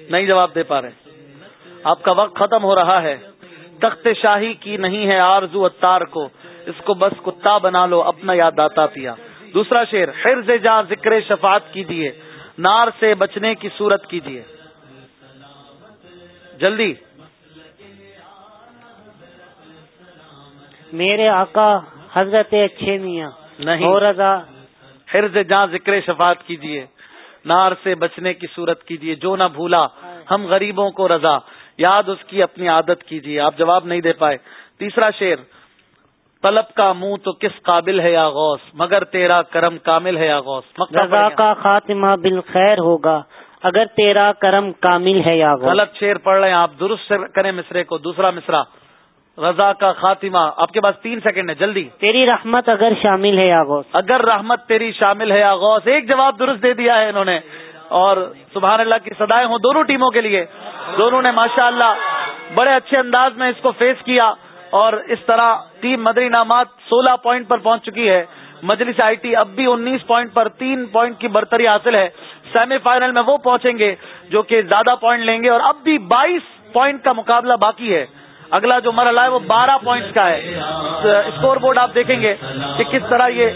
نہیں جواب دے پا رہے۔ آپ کا وقت ختم ہو رہا ہے۔ تخت شاہی کی نہیں ہے آرزو اتار کو۔ اس کو بس کتا بنا لو اپنا یاد آتا پیا۔ دوسرا شیر حرز جا ذکر شفاعت کیجیے نار سے بچنے کی صورت کیجیے جلدی۔ میرے آقا حضرت اچھے میاں۔ نہیں۔ ہو رضا۔ حرز جہاں ذکر شفاعت کیجیے نار سے بچنے کی صورت کیجیے جو نہ بھولا ہم غریبوں کو رضا۔ یاد اس کی اپنی عادت کیجیے آپ جواب نہیں دے پائے۔ تیسرا شیر طلب کا منہ تو کس قابل ہے یا غوث؟ مگر تیرا کرم کامل ہے یا غوث؟ رضا کا خاتمہ بالخیر ہوگا اگر تیرا کرم کامل ہے یا غوث؟ غلط شیر پڑھ رہے ہیں آپ درست کریں مصرے کو دوسرا مصرا رضا کا خاتمہ آپ کے پاس تین سیکنڈ ہے جلدی۔ تیری رحمت اگر شامل ہے یا غوث؟ اگر رحمت تیری شامل ہے یا غوث؟ ایک جواب درست دے دیا ہے انہوں نے۔ اور سبحان اللہ کی سدائے ہوں دونوں ٹیموں کے لیے۔ دونوں نے ماشاء اللہ بڑے اچھے انداز میں اس کو فیس کیا اور اس طرح ٹیم مدری نامات سولہ پوائنٹ پر پہنچ چکی ہے۔ مجلس آئی ٹی اب بھی انیس پوائنٹ پر تین پوائنٹ کی برتری حاصل ہے۔ سیمی فائنل میں وہ پہنچیں گے جو کہ زیادہ پوائنٹ لیں گے اور اب بھی بائیس پوائنٹ کا مقابلہ باقی ہے۔ اگلا جو مرحلہ ہے وہ بارہ پوائنٹس کا ہے. اسکور بورڈ آپ دیکھیں گے کہ کس طرح یہ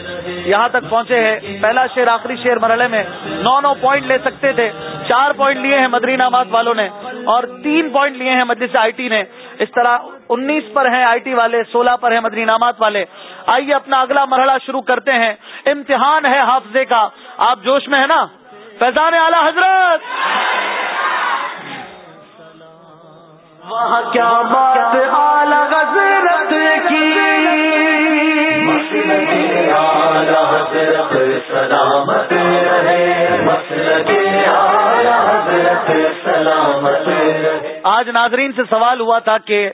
یہاں تک پہنچے ہیں. پہلا شیر آخری شیر مرحلے میں نو نو پوائنٹ لے سکتے تھے. چار پوائنٹ لیے ہیں مدرین آباد والوں نے اور تین پوائنٹ لیے ہیں مجلس آئی ٹی نے. اس طرح انیس پر ہیں آئی ٹی والے، سولہ پر ہیں مدرین آباد والے. آئیے اپنا اگلا مرحلہ شروع کرتے ہیں. امتحان ہے حافظے کا. آپ جوش میں ہے نا؟ فیضان اعلی حضرت! وہاں کیا بات حضرت کی؟ سلامت آج ناظرین سے سوال ہوا تھا کہ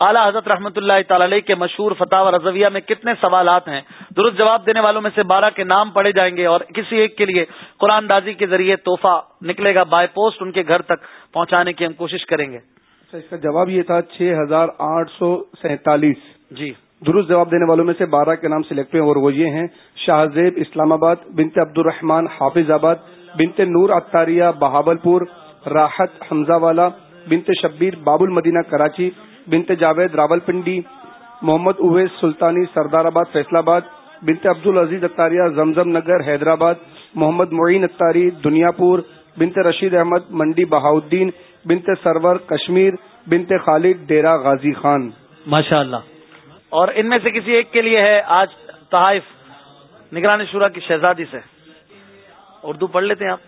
اعلیٰ حضرت رحمۃ اللہ تعالی علیہ کے مشہور فتح و رضویہ میں کتنے سوالات ہیں؟ درست جواب دینے والوں میں سے بارہ کے نام پڑے جائیں گے اور کسی ایک کے لیے قرآن دازی کے ذریعے تحفہ نکلے گا بائی پوسٹ ان کے گھر تک پہنچانے کی ہم کوشش کریں گے۔ اچھا اس کا جواب یہ تھا چھ ہزار آٹھ سو سینتالیس۔ جی۔ درست جواب دینے والوں میں سے بارہ کے نام سلیکٹ ہوئے اور وہ یہ ہیں شاہ زیب اسلام آباد بنتے عبد الرحمان حافظ آباد بنتے نور اختاریہ بہاول پور راحت حمزہ والا بنتے شبیر باب المدینہ کراچی بنتے جاوید راول پنڈی محمد اویس سلطانی سردار آباد فیصلہ آباد بنتے عبد العزیز اختاریہ زمزم نگر حیدرآباد محمد معین اختاری دنیا پور بنتے رشید احمد منڈی بہاؤدین بنت سرور کشمیر بنت خالد ڈیرا غازی خان۔ ماشاء اللہ اور ان میں سے کسی ایک کے لیے ہے آج تحائف نگرانی شورا کی شہزادی سے۔ اردو پڑھ لیتے ہیں آپ۔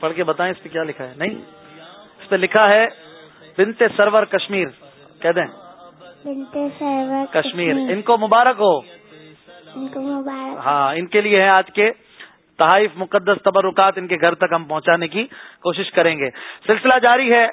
پڑھ کے بتائیں اس پہ کیا لکھا ہے۔ نہیں اس پہ لکھا ہے بنت سرور کشمیر۔ کہہ دیں۔ بنت سرور کشمیر۔ ان کو مبارک ہو۔ ان کو مبارک۔ ہاں ان کے لیے ہے آج کے تحائف، مقدس تبرکات ان کے گھر تک ہم پہنچانے کی کوشش کریں گے۔ سلسلہ جاری ہے۔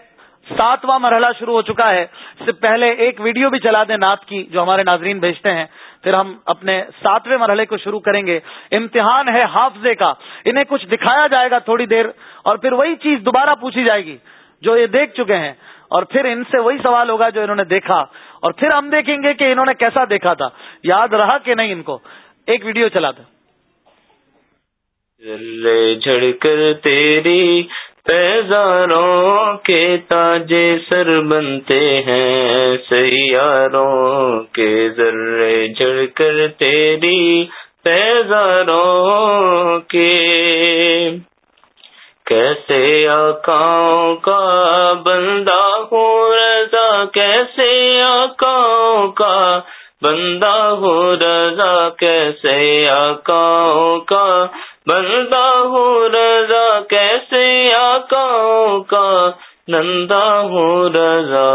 ساتواں مرحلہ شروع ہو چکا ہے۔ اس سے پہلے ایک ویڈیو بھی چلا دیں نعت کی جو ہمارے ناظرین بھیجتے ہیں۔ پھر ہم اپنے ساتویں مرحلے کو شروع کریں گے۔ امتحان ہے حافظے کا۔ انہیں کچھ دکھایا جائے گا تھوڑی دیر اور پھر وہی چیز دوبارہ پوچھی جائے گی جو یہ دیکھ چکے ہیں۔ اور پھر ان سے وہی سوال ہوگا جو انہوں نے دیکھا۔ اور پھر ہم دیکھیں گے کہ انہوں نے کیسا دیکھا تھا۔ یاد رہا کہ نہیں ان کو؟ ایک ویڈیو چلا دیں۔ جھڑ کر تیری پیزاروں کے تاج سر بنتے ہیں، سیاروں کے ذرے جھڑ کر تیری پیزاروں کے۔ کیسے آکاؤں کا بندہ ہوں رضا، کیسے آکاؤں کا بندہ ہو رضا، کیسے آکاؤں کا بندہ ہو رضا کیسے آکاؤں کا؟ نندا ہو رضا،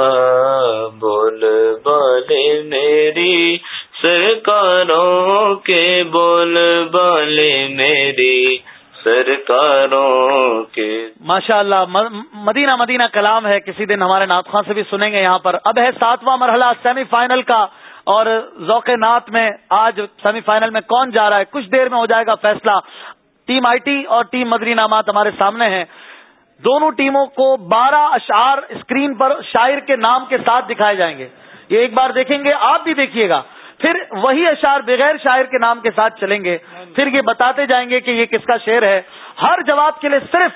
بول بالے میری سرکاروں کے، بول بالے میری سرکاروں کے۔ ماشاء اللہ مدینہ مدینہ کلام ہے، کسی دن ہمارے ناطخواں سے بھی سنیں گے یہاں پر۔ اب ہے ساتواں مرحلہ سیمی فائنل کا، اور ذوق نعت میں آج سیمی فائنل میں کون جا رہا ہے؟ کچھ دیر میں ہو جائے گا فیصلہ۔ ٹیم آئی ٹی اور ٹیم مدری نامات ہمارے سامنے ہیں۔ دونوں ٹیموں کو بارہ اشعار اسکرین پر شاعر کے نام کے ساتھ دکھائے جائیں گے۔ یہ ایک بار دیکھیں گے، آپ بھی دیکھیے گا۔ پھر وہی اشعار بغیر شاعر کے نام کے ساتھ چلیں گے۔ پھر یہ بتاتے جائیں گے کہ یہ کس کا شعر ہے۔ ہر جواب کے لیے صرف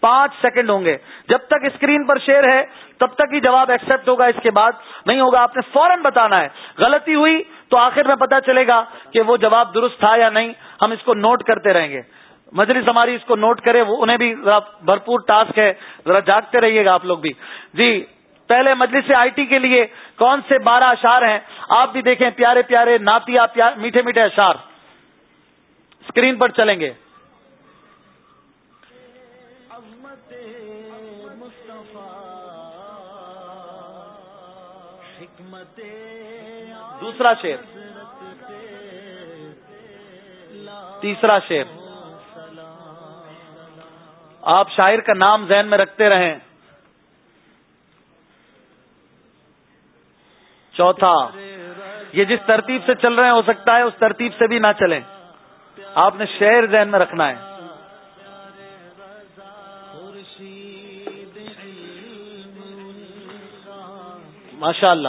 پانچ سیکنڈ ہوں گے۔ جب تک اسکرین پر شیر ہے، تب تک ہی جواب ایکسپٹ ہوگا۔ اس کے بعد نہیں ہوگا۔ آپ نے فوراً بتانا ہے۔ غلطی ہوئی تو آخر میں پتا چلے گا کہ وہ جواب درست تھا یا نہیں۔ ہم اس کو نوٹ کرتے رہیں گے۔ مجلس ہماری اس کو نوٹ کرے وہ انہیں بھی ذرا بھرپور ٹاسک ہے ذرا جاگتے رہیے گا آپ لوگ بھی۔ جی پہلے مجلس سے آئی ٹی کے لیے کون سے بارہ اشار ہیں؟ آپ بھی دیکھیں پیارے پیارے ناتیا پیار میٹھے میٹھے اشار اسکرین پر چلیں گے۔ دوسرا شیر تیسرا شیر آپ شاعر کا نام ذہن میں رکھتے رہیں۔ چوتھا، یہ جس ترتیب سے چل رہے ہیں ہو سکتا ہے، اس ترتیب سے بھی نہ چلیں۔ آپ نے شعر ذہن میں رکھنا ہے۔ ماشاء اللہ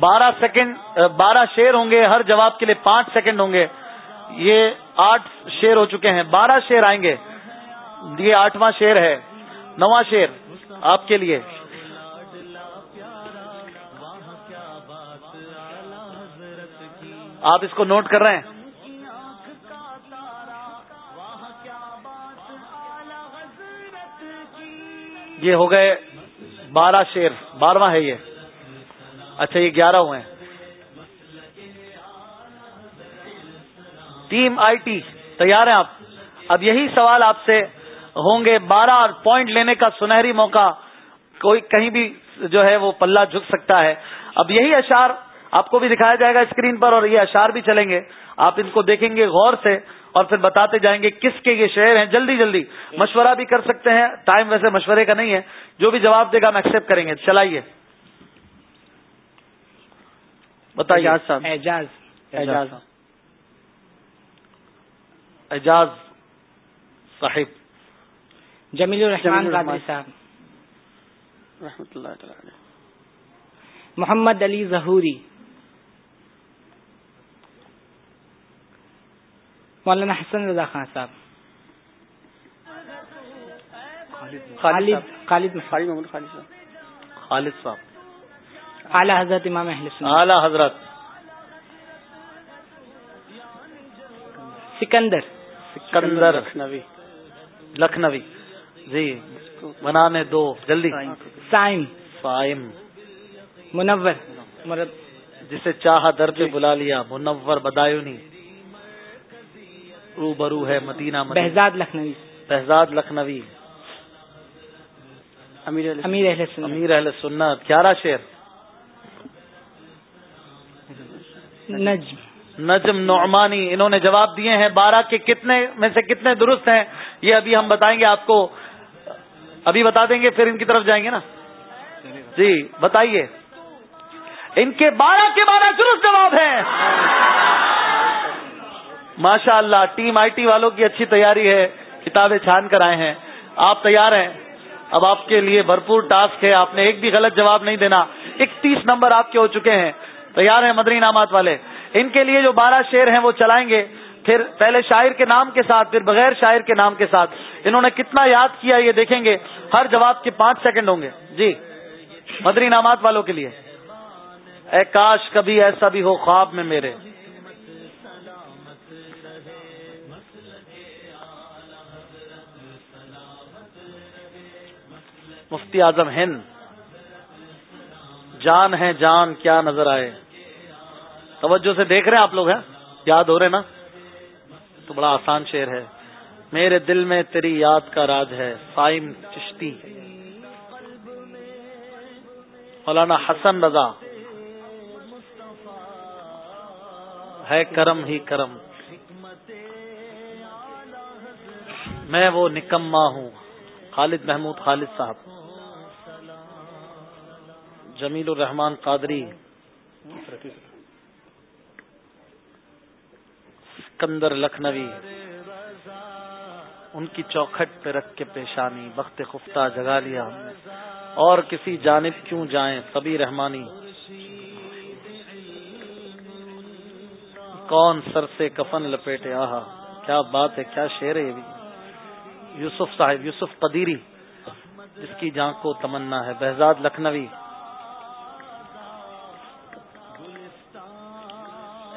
بارہ سیکنڈ بارہ شیر ہوں گے، ہر جواب کے لیے پانچ سیکنڈ ہوں گے۔ یہ آٹھ شیر ہو چکے ہیں۔ بارہ شیر آئیں گے۔ یہ آٹھواں شیر ہے۔ نواں شیر آپ کے لیے۔ آپ اس کو نوٹ کر رہے ہیں۔ یہ ہو گئے بارہ شیر بارہواں ہے یہ۔ اچھا یہ گیارہ ہوئے ہیں۔ ٹیم آئی ٹی، تیار ہیں آپ؟ اب یہی سوال آپ سے ہوں گے۔ بارہ پوائنٹ لینے کا سنہری موقع کوئی کہیں بھی جو ہے وہ پلہ جھک سکتا ہے۔ اب یہی اشار آپ کو بھی دکھایا جائے گا اسکرین پر اور یہ اشار بھی چلیں گے۔ آپ ان کو دیکھیں گے غور سے اور پھر بتاتے جائیں گے کس کے یہ شعر ہیں۔ جلدی جلدی مشورہ بھی کر سکتے ہیں۔ ٹائم ویسے مشورے کا نہیں ہے۔ جو بھی جواب دے گا ہم ایکسپٹ کریں گے۔ چلائیے۔ بتائیے۔ اعجاز اعجاز۔ اعجاز صاحب۔ جمیل الرحمان قادری صاحب۔ رحمۃ اللہ تعالی۔ محمد علی ظہوری مولانا حسن رضا خان صاحب۔ خالد خالد محمد۔ خالد صاحب۔ خالد صاحب۔ اعلی حضرت امام اہل سنت۔ اعلی حضرت۔ سکندر۔ سکندر لکھنوی۔ لکھنوی۔ جی بنانے دو جلدی۔ سائم۔ فائم منور۔ مرد۔ جسے چاہا در پہ بلا لیا منور بدایونی رو برو ہے مدینہ مدینہ۔ بہزاد لکھنوی۔ بہزاد لکھنوی۔ امیر امیر اہل سنت۔ امیر اہل سنت۔ گیارہ شیر نجم. نجم نعمانی، انہوں نے جواب دیے ہیں بارہ کے کتنے میں سے کتنے درست ہیں، یہ ابھی ہم بتائیں گے آپ کو۔ ابھی بتا دیں گے، پھر ان کی طرف جائیں گے نا؟ جی بتائیے۔ ان کے بارہ کے بارہ درست جواب ہیں۔ ماشاء اللہ ٹیم آئی ٹی والوں کی اچھی تیاری ہے، کتابیں چھان کر آئے ہیں۔ آپ تیار ہیں؟ اب آپ کے لیے بھرپور ٹاسک ہے، آپ نے ایک بھی غلط جواب نہیں دینا۔ اکتیس نمبر آپ کے ہو چکے ہیں۔ تیار ہیں مدری انعامات والے۔ ان کے لیے جو بارہ شیر ہیں وہ چلائیں گے۔ پھر پہلے شاعر کے نام کے ساتھ، پھر بغیر شاعر کے نام کے ساتھ۔ انہوں نے کتنا یاد کیا یہ دیکھیں گے۔ ہر جواب کے پانچ سیکنڈ ہوں گے۔ جی۔ مدری انعامات والوں کے لیے۔ اے کاش کبھی ایسا بھی ہو خواب میں میرے۔ مفتی اعظم ہند۔ جان ہے جان، کیا نظر آئے؟ توجہ سے دیکھ رہے ہیں آپ لوگ ہیں؟ یاد ہو رہے نا؟ تو بڑا آسان شعر ہے۔ میرے دل میں تیری یاد کا راج ہے فائم چشتی۔ مولانا حسن رضا۔ ہے کرم ہی کرم۔ میں وہ نکما ہوں۔ خالد محمود خالد صاحب۔ جمیل الرحمان قادری۔ سکندر لکھنوی، ان کی چوکھٹ پہ رکھ کے پیشانی، بخت خفتہ جگا لیا۔ ہم نے اور کسی جانب کیوں جائیں سبھی رحمانی؟ کون سر سے کفن لپیٹے؟ آہا، کیا بات ہے، کیا شعر ہے یوسف صاحب، یوسف قدیری، جس کی جان کو تمنا ہے۔ بہزاد لکھنوی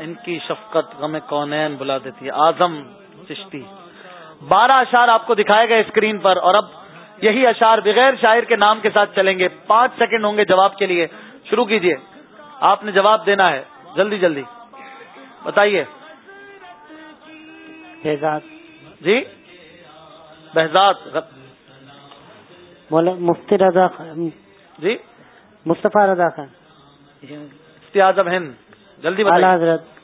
ان کی شفقت غم کونین بلا دیتی ہے آزم چشتی۔ بارہ اشار آپ کو دکھائے گئے اسکرین پر اور اب یہی اشار بغیر شاعر کے نام کے ساتھ چلیں گے۔ پانچ سیکنڈ ہوں گے جواب کے لیے۔ شروع کیجیے۔ آپ نے جواب دینا ہے۔ جلدی جلدی۔ بتائیے۔ بہزاد۔ جی؟ بہزاد۔ مفتی رضا خان۔ جی؟ مصطفیٰ رضا خان۔ اعظم ہند۔ جلدی بتائیے۔ حضرت۔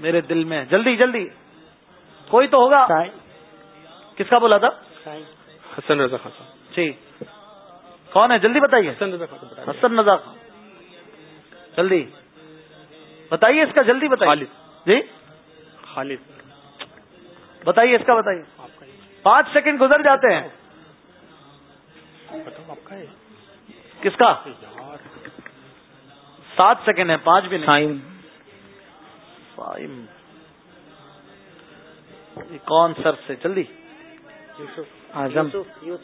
میرے دل میں. جلدی جلدی. کوئی تو ہوگا. کس کا بولا تھا؟ حسن رضا خان جی. کون ہے؟ جلدی بتائیے. حسن رضا خان حسن رضا خان. جلدی. بتائیے اس کا. جلدی بتائیے. خالد. جی؟ خالد. بتائیے اس کا بتائیے. پانچ سیکنڈ گزر جاتے ہیں. کس کا؟ سات سیکنڈ ہے پانچ بھی نہیں. یہ کون سر سے؟ جلدی۔ اعظم۔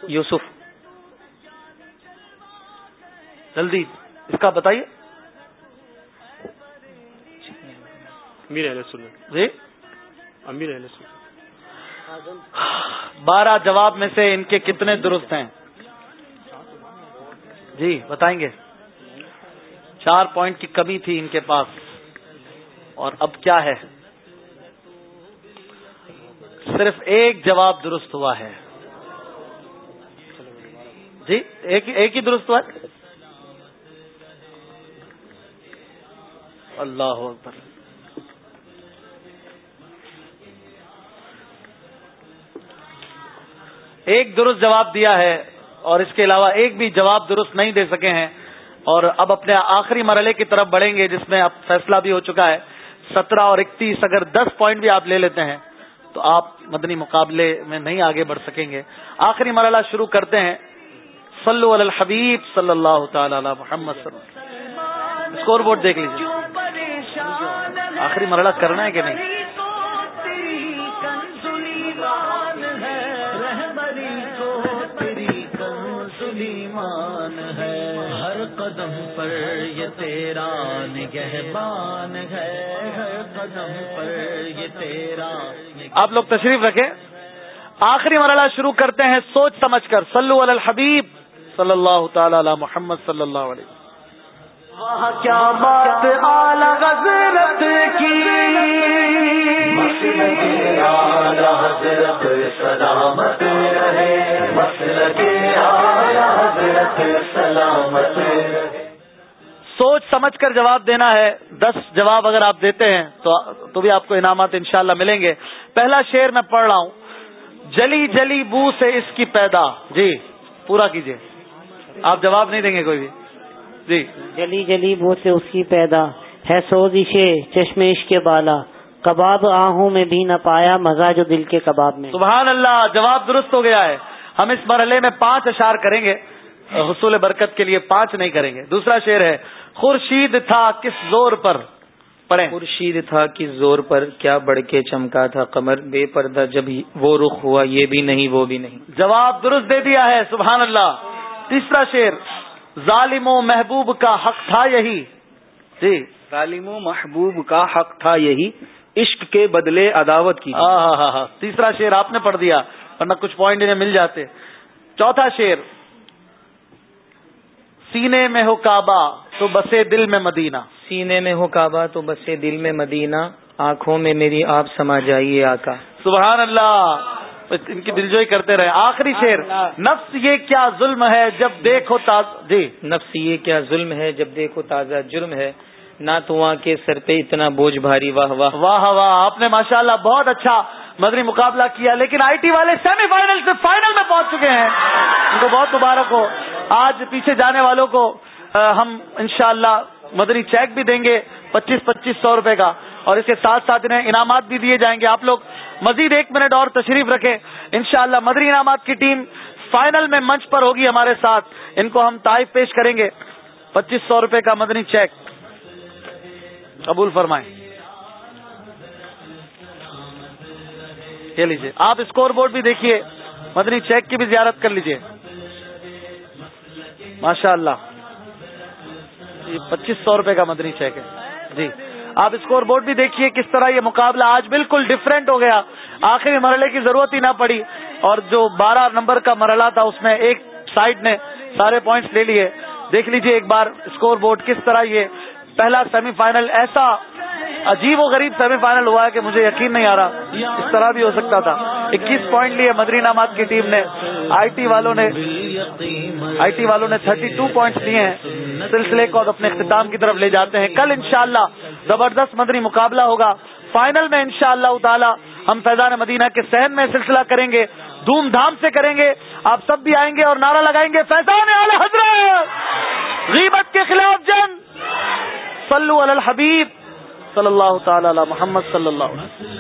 یوسف جلدی۔ اس کا بتائیے۔ امیر اہل سنت۔ جی۔ امیر اہل سنت۔ بارہ جواب میں سے ان کے کتنے درست ہیں؟ جی بتائیں گے۔ چار پوائنٹ کی کمی تھی ان کے پاس۔ اور اب کیا ہے؟ صرف ایک جواب درست ہوا ہے۔ جی ایک ایک ہی درست ہوا ہے؟ اللہ اکبر۔ ایک درست جواب دیا ہے اور اس کے علاوہ ایک بھی جواب درست نہیں دے سکے ہیں اور اب اپنے آخری مرحلے کی طرف بڑھیں گے جس میں اب فیصلہ بھی ہو چکا ہے۔ سترہ اور اکتیس اگر دس پوائنٹ بھی آپ لے لیتے ہیں، تو آپ مدنی مقابلے میں نہیں آگے بڑھ سکیں گے۔ آخری مرحلہ شروع کرتے ہیں۔ صلو علی الحبیب صلی اللہ تعالی علی محمد صلی اللہ اسکور بورڈ دیکھ لیجیے آخری مرحلہ کرنا ہے کہ نہیں؟ ہر قدم یہ تیرا نگہبان ہے ہر قدم پر یہ تیرا آپ لوگ تشریف رکھیں۔ آخری مرحلہ شروع کرتے ہیں سوچ سمجھ کر۔ صلو علی الحبیب صلی اللہ تعالی علی محمد صلی اللہ علیہ وسلم۔ کیا بات اعلی حضرت کی؟ حضرت سلامت رہے۔ مسلک حضرت سلامت سوچ سمجھ کر جواب دینا ہے دس جواب اگر آپ دیتے ہیں تو تو بھی آپ کو انعامات انشاءاللہ ملیں گے۔ پہلا شعر میں پڑھ رہا ہوں۔ جلی جلی بو سے اس کی پیدا۔ جی پورا کیجیے آپ جواب نہیں دیں گے کوئی بھی۔ جی۔ جلی جلی بو سے اس کی پیدا۔ ہے سوزشے چشمش کے بالا۔ کباب آہوں میں بھی نہ پایا مزہ جو دل کے کباب میں۔ سبحان اللہ جواب درست ہو گیا ہے۔ ہم اس مرحلے میں پانچ اشار کریں گے۔ حصول برکت کے لیے پانچ نہیں کریں گے۔ دوسرا شعر ہے خورشید تھا کس زور پر؟ پڑھیں۔ خورشید تھا کس زور پر؟ کیا بڑھ کے چمکا تھا قمر؟ بے پردہ جب وہ رخ ہوا یہ بھی نہیں وہ بھی نہیں۔ جواب درست دے دیا ہے سبحان اللہ۔ تیسرا شعر ظالم و محبوب کا حق تھا یہی۔ جی۔ ظالم و محبوب کا حق تھا یہی عشق کے بدلے عداوت کی۔ ہاں ہاں ہاں ہاں تیسرا شعر آپ نے پڑھ دیا ورنہ کچھ پوائنٹ انہیں مل جاتے۔ چوتھا شعر سینے میں ہو کعبہ تو بسے دل میں مدینہ۔ سینے میں ہو کعبہ تو بسے دل میں مدینہ۔ آنکھوں میں میری آپ سما جائیے آقا۔ سبحان اللہ۔ ان کی دلجوئی کرتے رہے۔ آخری شعر۔ نفس یہ کیا ظلم ہے جب دیکھو تاز جی۔ نفس یہ کیا ظلم ہے جب دیکھو تازہ جرم ہے۔ نہ تو کے سر پہ اتنا بوجھ بھاری واہ واہ۔ واہ واہ آپ نے ماشاءاللہ بہت اچھا مدنی مقابلہ کیا، لیکن آئی ٹی والے سیمی فائنل سے فائنل میں پہنچ چکے ہیں۔ ان کو بہت مبارک ہو۔ آج پیچھے جانے والوں کو ہم انشاءاللہ مدنی چیک بھی دیں گے پچیس پچیس سو روپے کا۔ اور اس کے ساتھ ساتھ انہیں انعامات بھی دیے جائیں گے۔ آپ لوگ مزید ایک منٹ اور تشریف رکھیں۔ انشاءاللہ مدری انعامات کی ٹیم فائنل میں منچ پر ہوگی ہمارے ساتھ۔ ان کو ہم تائف پیش کریں گے۔ پچیس سو روپے کا مدنی چیک قبول فرمائیں۔ یہ لیجیے آپ اسکور بورڈ بھی دیکھیے، مدنی چیک کی بھی زیارت کر لیجیے ماشاء اللہ یہ پچیس سو روپے کا مدنی چیک ہے۔ جی۔ آپ اسکور بورڈ بھی دیکھیے کس طرح یہ مقابلہ آج بالکل ڈفرینٹ ہو گیا۔ آخری مرحلے کی ضرورت ہی نہ پڑی۔ اور جو بارہ نمبر کا مرحلہ تھا، اس میں ایک سائڈ نے سارے پوائنٹس لے لیے۔ دیکھ لیجیے ایک بار اسکور بورڈ کس طرح یہ پہلا سیمی فائنل ایسا عجیب و غریب سیمی فائنل ہوا ہے کہ مجھے یقین نہیں آ رہا۔ اس طرح بھی ہو سکتا تھا۔ اکیس پوائنٹ لیے مدری نامات کی ٹیم نے۔ آئی ٹی والوں نے آئی ٹی والوں نے تھرٹی ٹو پوائنٹس لیے ہیں۔ سلسلے کو اپنے اختتام کی طرف لے جاتے ہیں۔ کل انشاءاللہ زبردست مدنی مقابلہ ہوگا۔ فائنل میں انشاءاللہ شاء تعالی ہم فیضان مدینہ کے سہن میں سلسلہ کریں گے۔ دھوم دھام سے کریں گے۔ آپ سب بھی آئیں گے اور نعرہ لگائیں گے۔ فیضان حضرت! غیبت کے خلاف جنگ! صلو علی الحبیب! صلی اللہ تعالی علی محمد صلی اللہ علیہ وسلم.